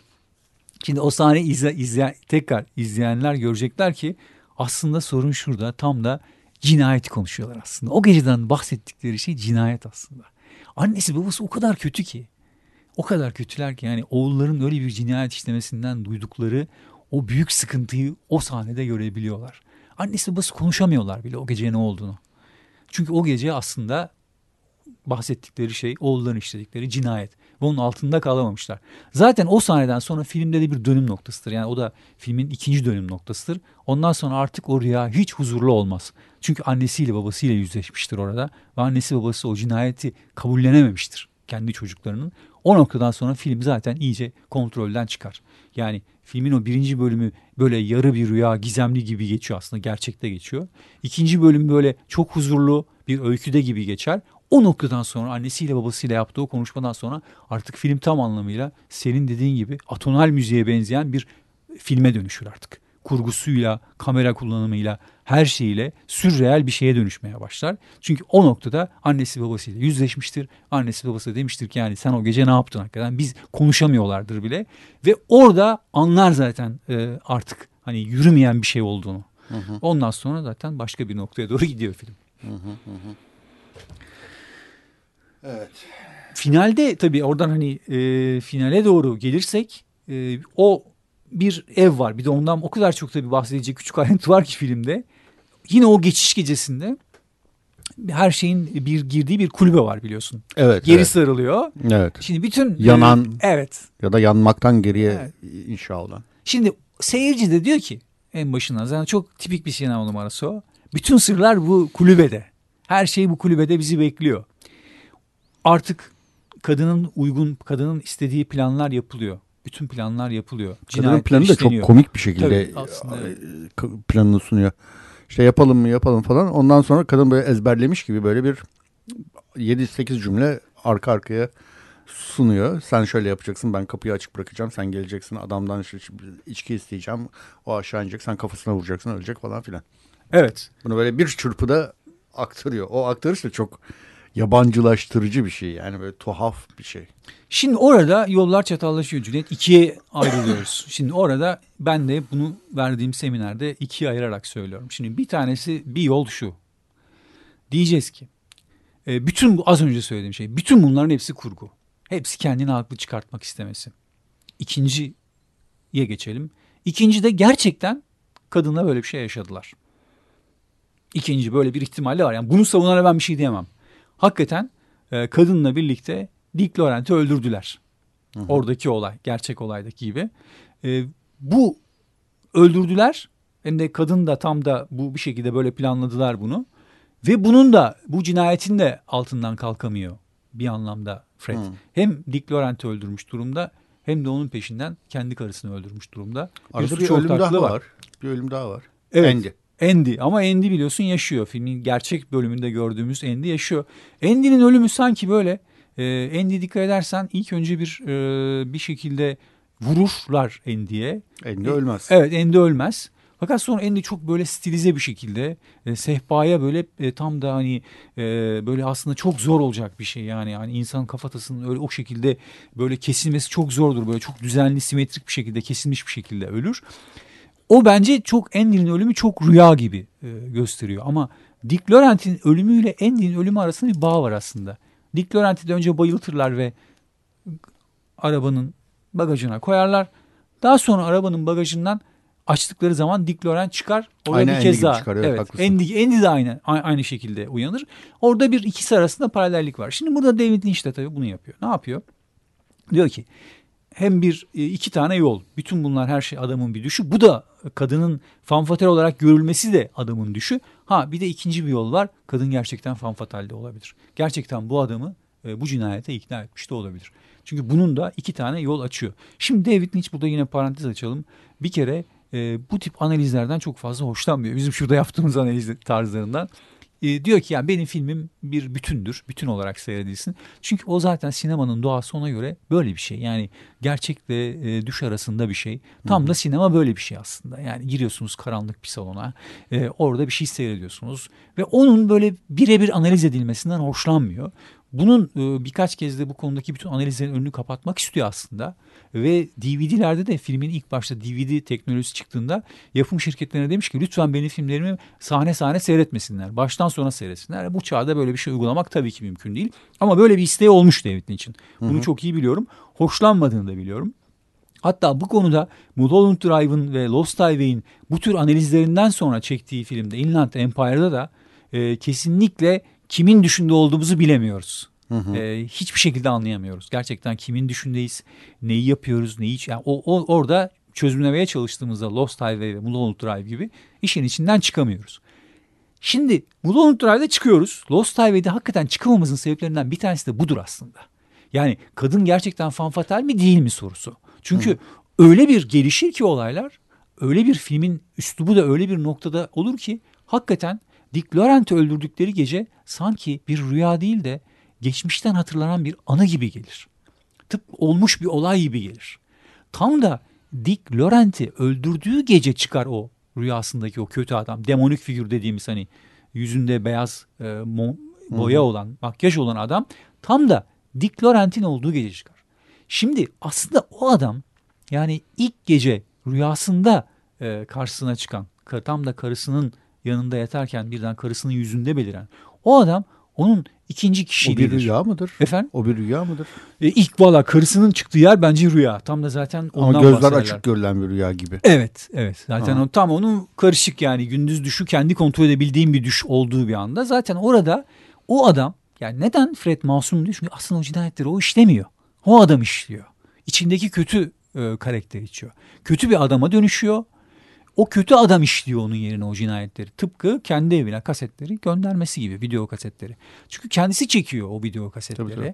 Şimdi o sahne izle, izleyen, tekrar izleyenler görecekler ki aslında sorun şurada tam da cinayeti konuşuyorlar aslında. O geceden bahsettikleri şey cinayet aslında. Annesi babası o kadar kötü ki o kadar kötüler ki yani oğulların öyle bir cinayet işlemesinden duydukları o büyük sıkıntıyı o sahnede görebiliyorlar. Annesi babası konuşamıyorlar bile o gece ne olduğunu. Çünkü o gece aslında bahsettikleri şey oğulların işledikleri cinayet. Ve onun altında kalamamışlar. Zaten o sahneden sonra filmde de bir dönüm noktasıdır. Yani o da filmin ikinci dönüm noktasıdır. Ondan sonra artık o rüya hiç huzurlu olmaz. Çünkü annesiyle babasıyla yüzleşmiştir orada. Ve annesi babası o cinayeti kabullenememiştir kendi çocuklarının. O noktadan sonra film zaten iyice kontrolden çıkar. Yani filmin o birinci bölümü böyle yarı bir rüya gizemli gibi geçiyor aslında gerçekte geçiyor. İkinci bölüm böyle çok huzurlu bir öyküde gibi geçer. O noktadan sonra annesiyle babasıyla yaptığı o konuşmadan sonra artık film tam anlamıyla senin dediğin gibi atonal müziğe benzeyen bir filme dönüşür artık. Kurgusuyla, kamera kullanımıyla, her şeyiyle sürreel bir şeye dönüşmeye başlar. Çünkü o noktada annesi babasıyla yüzleşmiştir. Annesi babası demiştir ki yani sen o gece ne yaptın hakikaten? Biz konuşamıyorlardır bile. Ve orada anlar zaten e, artık hani yürümeyen bir şey olduğunu. Ondan sonra zaten başka bir noktaya doğru gidiyor film. Evet. Finalde tabii oradan hani e, finale doğru gelirsek e, o bir ev var. Bir de ondan o kadar çok tabii bahsedecek küçük ayrıntı var ki filmde. Yine o geçiş gecesinde her şeyin bir girdiği bir kulübe var biliyorsun. Evet. Geri evet. sarılıyor. evet. Şimdi bütün Yanan- e, evet. Ya da yanmaktan geriye Evet. inşa olan. Şimdi seyirci de diyor ki en başından zaten çok tipik bir sinema numarası o. Bütün sırlar bu kulübede. Her şey bu kulübede bizi bekliyor. Artık kadının uygun, kadının istediği planlar yapılıyor. Bütün planlar yapılıyor. Kadının Cinayetler planı da işleniyor. çok komik bir şekilde Tabii, aslında e, planını sunuyor. İşte yapalım mı yapalım falan. Ondan sonra kadın böyle ezberlemiş gibi böyle bir 7-8 cümle arka arkaya sunuyor. Sen şöyle yapacaksın ben kapıyı açık bırakacağım. Sen geleceksin adamdan işte içki isteyeceğim. O aşağı inecek sen kafasına vuracaksın ölecek falan filan. Evet. Bunu böyle bir çırpıda aktarıyor. O aktarış da çok yabancılaştırıcı bir şey. Yani böyle tuhaf bir şey. Şimdi orada yollar çatallaşıyor Cüneyt. İkiye ayrılıyoruz. Şimdi orada ben de bunu verdiğim seminerde ikiye ayırarak söylüyorum. Şimdi bir tanesi bir yol şu. Diyeceğiz ki e, bütün bu az önce söylediğim şey bütün bunların hepsi kurgu. Hepsi kendini haklı çıkartmak istemesi. İkinciye geçelim. İkinci de gerçekten kadınla böyle bir şey yaşadılar. İkinci böyle bir ihtimali var. Yani bunu savunana ben bir şey diyemem. Hakikaten e, kadınla birlikte Dick Laurent'i öldürdüler. Oradaki olay, gerçek olaydaki gibi. E, bu öldürdüler. Hem de kadın da tam da bu bir şekilde böyle planladılar bunu. Ve bunun da bu cinayetin de altından kalkamıyor bir anlamda Fred. Hem Dick Laurent'i öldürmüş durumda hem de onun peşinden kendi karısını öldürmüş durumda. Arada suç bir ölüm daha ortaklığı var. Bir ölüm daha var. Evet. Andy. Andy ama Andy biliyorsun yaşıyor. Filmin gerçek bölümünde gördüğümüz Andy yaşıyor. Andy'nin ölümü sanki böyle e, Andy dikkat edersen ilk önce bir e, bir şekilde vururlar Andy'ye. Andy ölmez. Evet Andy ölmez. Fakat sonra Andy çok böyle stilize bir şekilde e, sehpaya böyle e, tam da hani e, böyle aslında çok zor olacak bir şey yani. yani insan kafatasının öyle o şekilde böyle kesilmesi çok zordur. Böyle çok düzenli simetrik bir şekilde kesilmiş bir şekilde ölür. O bence çok Andy'nin ölümü çok rüya gibi e, gösteriyor. Ama Dick Laurent'in ölümüyle Andy'nin ölümü arasında bir bağ var aslında. Dick Laurent'i de önce bayıltırlar ve arabanın bagajına koyarlar. Daha sonra arabanın bagajından açtıkları zaman Dick Laurent çıkar. Orada Aynı bir kez daha. çıkar, evet, evet, haklısın. Andy, Andy de aynı, aynı şekilde uyanır. Orada bir ikisi arasında paralellik var. Şimdi burada David Lynch de tabii bunu yapıyor. Ne yapıyor? Diyor ki hem bir e, iki tane yol. Bütün bunlar her şey adamın bir düşü. Bu da kadının fanfatal olarak görülmesi de adamın düşü. Ha bir de ikinci bir yol var. Kadın gerçekten fanfatal de olabilir. Gerçekten bu adamı e, bu cinayete ikna etmiş de olabilir. Çünkü bunun da iki tane yol açıyor. Şimdi David Lynch burada yine parantez açalım. Bir kere e, bu tip analizlerden çok fazla hoşlanmıyor. Bizim şurada yaptığımız analiz tarzlarından. E, diyor ki yani benim filmim bir bütündür. Bütün olarak seyredilsin. Çünkü o zaten sinemanın doğası ona göre böyle bir şey. Yani gerçekle e, düş arasında bir şey. Tam da sinema böyle bir şey aslında. Yani giriyorsunuz karanlık bir salona. e, orada bir şey seyrediyorsunuz. Ve onun böyle birebir analiz edilmesinden hoşlanmıyor. Bunun e, birkaç kez de bu konudaki bütün analizlerin önünü kapatmak istiyor aslında. Ve DVD'lerde de filmin ilk başta DVD teknolojisi çıktığında yapım şirketlerine demiş ki lütfen benim filmlerimi sahne sahne seyretmesinler. Baştan sona seyretsinler. Bu çağda böyle bir şey uygulamak tabii ki mümkün değil. Ama böyle bir isteği olmuş David'in için. Bunu çok iyi biliyorum. Hoşlanmadığını da biliyorum. Hatta bu konuda Mulholland Drive'ın ve Lost Highway'in bu tür analizlerinden sonra çektiği filmde Inland Empire'da da e, kesinlikle kimin düşünde olduğumuzu bilemiyoruz. E, hiçbir şekilde anlayamıyoruz. Gerçekten kimin düşündeyiz, neyi yapıyoruz, neyi... Yani o, o, orada çözümlemeye çalıştığımızda Lost Highway ve Mulholland Drive gibi işin içinden çıkamıyoruz. Şimdi Mulholland Drive'de çıkıyoruz. Lost Highway'de hakikaten çıkamamızın sebeplerinden bir tanesi de budur aslında. Yani kadın gerçekten fanfatal mi değil mi sorusu. Çünkü öyle bir gelişir ki olaylar, öyle bir filmin üslubu da öyle bir noktada olur ki hakikaten Dick Laurent'i öldürdükleri gece sanki bir rüya değil de geçmişten hatırlanan bir anı gibi gelir. Tıpkı olmuş bir olay gibi gelir. Tam da Dick Laurent'i öldürdüğü gece çıkar o rüyasındaki o kötü adam. Demonik figür dediğimiz hani yüzünde beyaz e, mo- boya olan, makyaj olan adam tam da Dick Laurent'in olduğu gece çıkar. Şimdi aslında o adam yani ilk gece rüyasında e, karşısına çıkan, ka- tam da karısının yanında yatarken birden karısının yüzünde beliren o adam onun ikinci O bir kişiliğidir. rüya mıdır? Efendim? O bir rüya mıdır? E, ilk valla karısının çıktığı yer bence rüya. Tam da zaten ondan Ama gözler bahsederler. açık görülen bir rüya gibi. Evet, evet. Zaten Ha. o, tam onun karışık yani gündüz düşü kendi kontrol edebildiğim bir düş olduğu bir anda. Zaten orada o adam yani neden Fred masum diyor? Çünkü aslında o cinayetleri o işlemiyor. O adam işliyor. İçindeki kötü e, karakter içiyor. Kötü bir adama dönüşüyor. O kötü adam işliyor onun yerine o cinayetleri. Tıpkı kendi evine kasetleri göndermesi gibi video kasetleri. Çünkü kendisi çekiyor o video kasetleri. Tabii,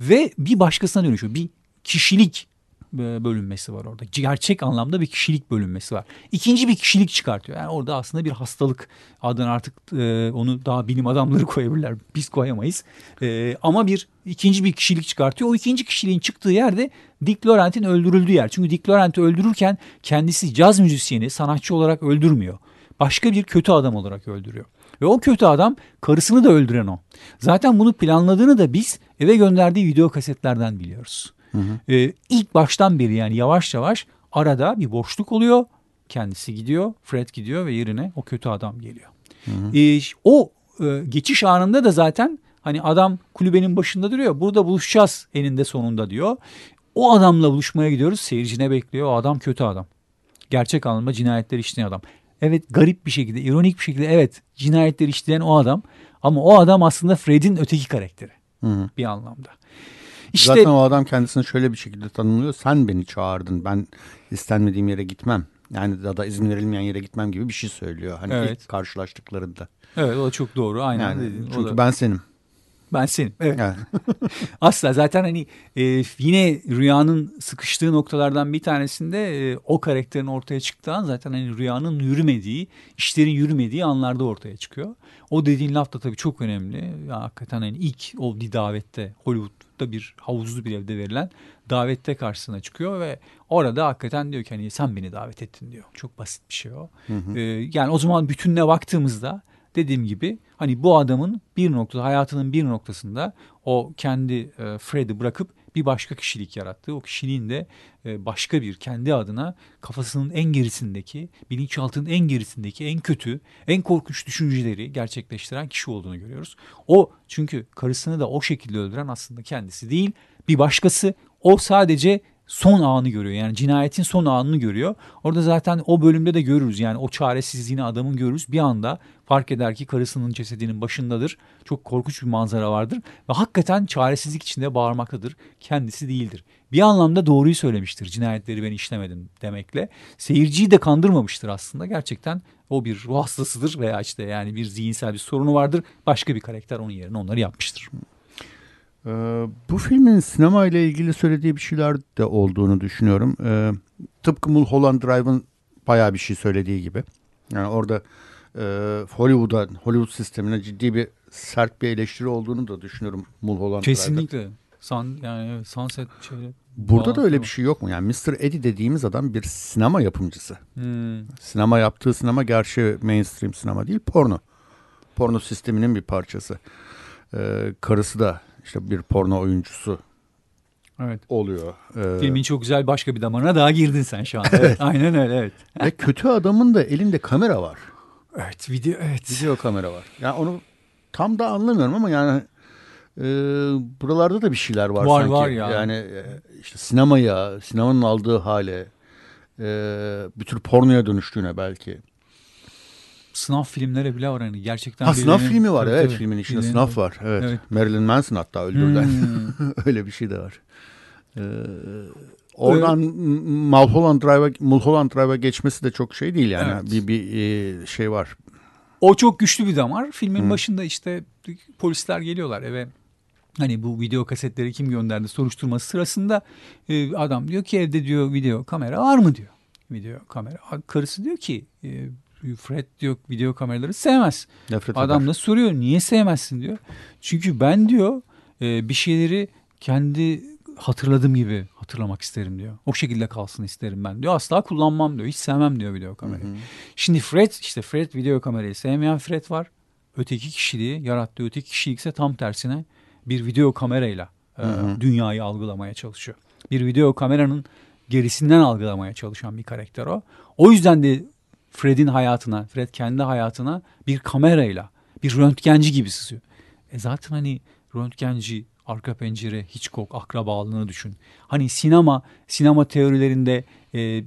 Ve bir başkasına dönüşüyor. Bir kişilik bölünmesi var orada. Gerçek anlamda bir kişilik bölünmesi var. İkinci bir kişilik çıkartıyor. Yani orada aslında bir hastalık adını artık e, onu daha bilim adamları koyabilirler. Biz koyamayız. E, ama bir ikinci bir kişilik çıkartıyor. O ikinci kişiliğin çıktığı yerde Dick Laurent'in öldürüldüğü yer. Çünkü Dick Laurent'i öldürürken kendisi caz müzisyeni, sanatçı olarak öldürmüyor. Başka bir kötü adam olarak öldürüyor. Ve o kötü adam karısını da öldüren o. Zaten bunu planladığını da biz eve gönderdiği video kasetlerden biliyoruz. Ee, ilk baştan beri yani yavaş yavaş arada bir boşluk oluyor. Kendisi gidiyor, Fred gidiyor ve yerine o kötü adam geliyor. Ee, o e, geçiş anında da zaten hani adam kulübenin başında duruyor. Burada buluşacağız eninde sonunda diyor. O adamla buluşmaya gidiyoruz. Seyirci ne bekliyor? O adam kötü adam. Gerçek anlamda cinayetler işleyen adam. Evet garip bir şekilde, ironik bir şekilde evet cinayetler işleyen o adam. Ama o adam aslında Fred'in öteki karakteri Hı. bir anlamda. İşte Zaten o adam kendisini şöyle bir şekilde tanımlıyor. Sen beni çağırdın. Ben istenmediğim yere gitmem. Yani ya da izin verilmeyen yere gitmem gibi bir şey söylüyor. Hani Evet. ilk karşılaştıklarında. evet o da çok doğru aynen Yani dedin. Çünkü da- ben senim. ben senim. Evet. Yani. Asla zaten hani e, yine rüyanın sıkıştığı noktalardan bir tanesinde e, o karakterin ortaya çıktığı an zaten hani rüyanın yürümediği, işlerin yürümediği anlarda ortaya çıkıyor. O dediğin laf da tabii çok önemli. Ya, hakikaten hani ilk o bir davette Hollywood'da bir havuzlu bir evde verilen davette karşısına çıkıyor ve orada hakikaten diyor ki hani sen beni davet ettin diyor. Çok basit bir şey o. E, yani o zaman bütününe baktığımızda dediğim gibi hani bu adamın bir noktada hayatının bir noktasında o kendi e, Fred'i bırakıp bir başka kişilik yarattığı o kişiliğin de e, başka bir kendi adına kafasının en gerisindeki bilinçaltının en gerisindeki en kötü en korkunç düşünceleri gerçekleştiren kişi olduğunu görüyoruz. O çünkü karısını da o şekilde öldüren aslında kendisi değil bir başkası o sadece son anını görüyor. Yani cinayetin son anını görüyor. Orada zaten o bölümde de görürüz. Yani o çaresizliğini adamın görürüz. Bir anda fark eder ki karısının cesedinin başındadır. Çok korkunç bir manzara vardır. Ve hakikaten çaresizlik içinde bağırmaktadır. Kendisi değildir. Bir anlamda doğruyu söylemiştir. Cinayetleri ben işlemedim demekle. Seyirciyi de kandırmamıştır aslında. Gerçekten o bir ruh hastasıdır veya işte yani bir zihinsel bir sorunu vardır. Başka bir karakter onun yerine onları yapmıştır. Ee, bu filmin sinema ile ilgili söylediği bir şeyler de olduğunu düşünüyorum. Ee, tıpkı Mulholland Drive'ın bayağı bir şey söylediği gibi. Yani orada e, Hollywood'a, Hollywood sistemine ciddi bir sert bir eleştiri olduğunu da düşünüyorum Mulholland Drive'da. Kesinlikle. San, yani Sunset şeyle. Burada da öyle bir şey yok mu? Yani Mr. Eddie dediğimiz adam bir sinema yapımcısı. Hmm. Sinema yaptığı sinema gerçi mainstream sinema değil porno. Porno sisteminin bir parçası. Ee, karısı da işte bir porno oyuncusu Evet. oluyor. Ee, Filmin çok güzel başka bir damarına daha girdin sen şu an. Evet. Aynen öyle evet. Ve kötü adamın da elinde kamera var. Evet video evet. Video kamera var. Yani onu tam da anlamıyorum ama yani e, buralarda da bir şeyler var, Var, sanki. var ya. Yani e, işte sinemaya, sinemanın aldığı hale, e, bir tür pornoya dönüştüğüne belki. Sınav filmlere bile var hani gerçekten. Ha sınav filmi var evet tabii. filmin içinde sınav var. Evet. Evet. Marilyn Manson hatta öldürülen. Hmm. Öyle bir şey de var. Ee, oradan Mulholland Drive'a Mulholland Drive'a geçmesi de çok şey değil yani. Evet. Bir bir e, şey var. O çok güçlü bir damar. Filmin Hı. başında işte polisler geliyorlar eve. Hani bu video kasetleri kim gönderdi soruşturması sırasında e, adam diyor ki evde diyor video kamera var mı diyor. Video kamera. Karısı diyor ki e, Fred diyor video kameraları sevmez. Nefret Adam eder. da soruyor niye sevmezsin diyor. Çünkü ben diyor e, bir şeyleri kendi hatırladığım gibi hatırlamak isterim diyor. O şekilde kalsın isterim ben diyor. Asla kullanmam diyor. Hiç sevmem diyor video kamerayı. Şimdi Fred işte Fred video kamerayı sevmeyen Fred var. Öteki kişiliği yarattığı öteki kişilik ise tam tersine bir video kamerayla e, dünyayı algılamaya çalışıyor. Bir video kameranın gerisinden algılamaya çalışan bir karakter o. O yüzden de Fred'in hayatına, Fred kendi hayatına bir kamerayla, bir röntgenci gibi sızıyor. E zaten hani röntgenci, arka pencere, Hitchcock, akrabalığını düşün. Hani sinema, sinema teorilerinde e,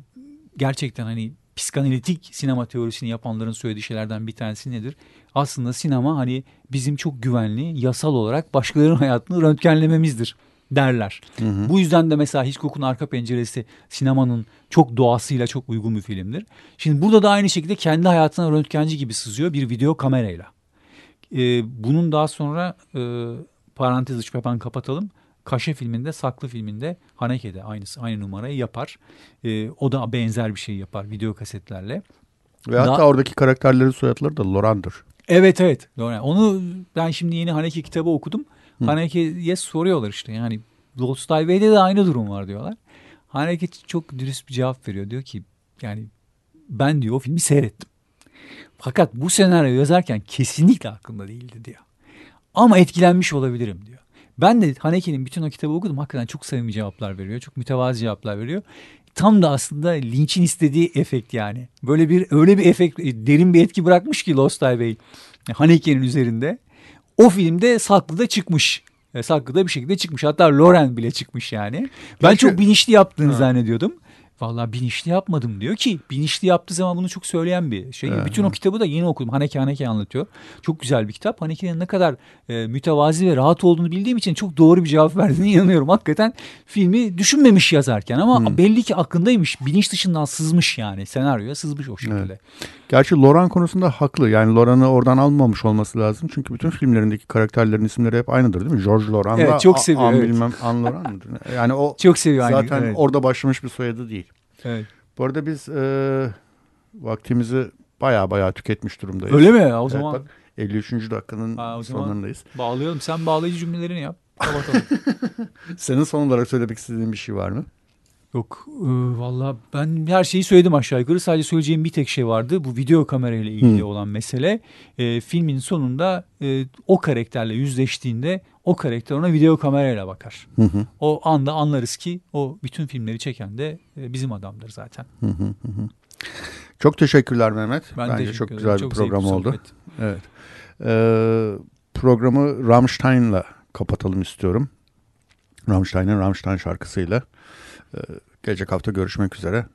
gerçekten hani psikanalitik sinema teorisini yapanların söylediği şeylerden bir tanesi nedir? Aslında sinema hani bizim çok güvenli, yasal olarak başkalarının hayatını röntgenlememizdir derler. Bu yüzden de mesela Hitchcock'un Arka Penceresi sinemanın çok doğasıyla çok uygun bir filmdir. Şimdi burada da aynı şekilde kendi hayatına röntgenci gibi sızıyor bir video kamerayla. Ee, bunun daha sonra e, parantez açıp hemen kapatalım. Kaşe filminde, Saklı filminde Haneke'de aynısı, aynı numarayı yapar. Ee, o da benzer bir şey yapar video kasetlerle. Ve hatta Daha- oradaki karakterlerin soyadları da Loran'dır. Evet evet. Onu ben şimdi yeni Haneke kitabı okudum. Haneke'ye soruyorlar işte yani Lost Highway'de de aynı durum var diyorlar. Haneke çok dürüst bir cevap veriyor. Diyor ki yani ben diyor o filmi seyrettim. Fakat bu senaryo yazarken kesinlikle aklımda değildi diyor. Ama etkilenmiş olabilirim diyor. Ben de Haneke'nin bütün o kitabı okudum. Hakikaten çok samimi cevaplar veriyor. Çok mütevazi cevaplar veriyor. Tam da aslında Lynch'in istediği efekt yani. Böyle bir öyle bir efekt derin bir etki bırakmış ki Lost Highway Haneke'nin üzerinde. O filmde Saklı'da çıkmış. E, Saklı'da bir şekilde çıkmış. Hatta Loren bile çıkmış yani. Ben Gerçi- çok bilinçli yaptığını Ha. zannediyordum. Vallahi bilinçli yapmadım diyor ki bilinçli yaptığı zaman bunu çok söyleyen bir şey. Bütün o kitabı da yeni okudum. Haneke Haneke anlatıyor. Çok güzel bir kitap. Haneke'nin ne kadar e, mütevazi ve rahat olduğunu bildiğim için çok doğru bir cevap verdiğine inanıyorum. Hakikaten filmi düşünmemiş yazarken ama belli ki aklındaymış. Bilinç dışından sızmış yani. Senaryoya sızmış o şekilde. Gerçi Loran konusunda haklı. Yani Loran'ı oradan almamış olması lazım. Çünkü bütün filmlerindeki karakterlerin isimleri hep aynıdır değil mi? George Loran Evet, çok seviyor, An evet. bilmem An Loran mıdır? Yani o Çok seviyor aynı. zaten evet. orada başlamış bir soyadı değil. Evet. Bu arada biz e, vaktimizi baya baya tüketmiş durumdayız. Öyle mi? O Evet, zaman bak, 53. dakikanın Ha, sonlarındayız. bağlayalım. Sen bağlayıcı cümlelerini yap. Kapatalım. Senin son olarak söylemek istediğin bir şey var mı? Yok e, valla ben her şeyi söyledim aşağı yukarı. Sadece söyleyeceğim bir tek şey vardı. Bu video kamerayla ilgili Hı. olan mesele. E, filmin sonunda e, o karakterle yüzleştiğinde o karakter ona video kamerayla bakar. Hı hı. O anda anlarız ki o bütün filmleri çeken de e, bizim adamdır zaten. Çok teşekkürler Mehmet. Ben Bence çok güzel bir Çok program zevkli oldu. sohbet. Evet. Ee, programı Rammstein'la kapatalım istiyorum. Rammstein'in Rammstein şarkısıyla. Ee, gelecek hafta görüşmek üzere.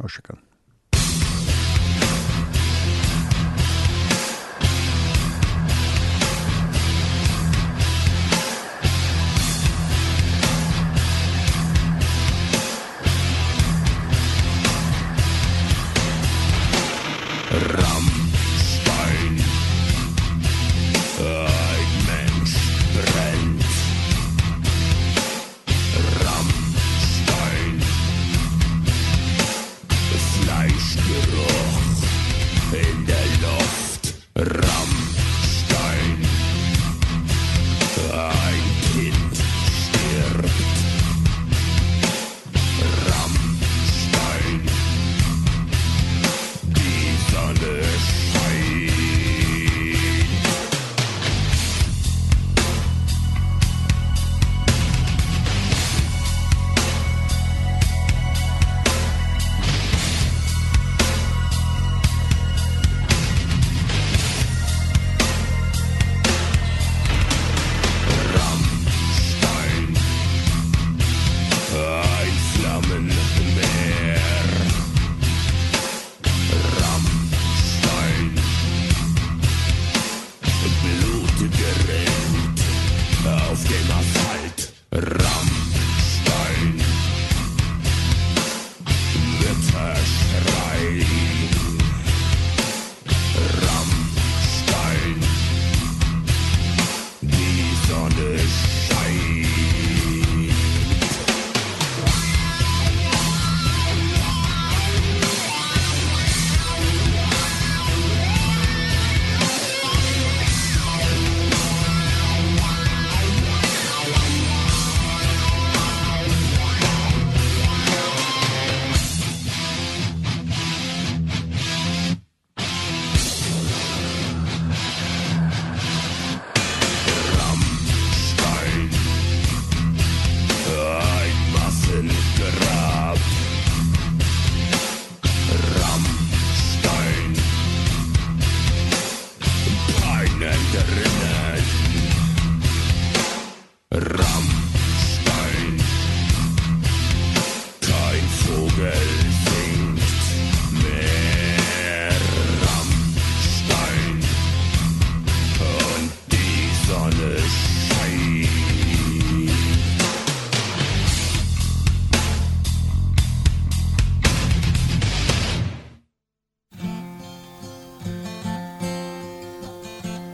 Hoşçakalın.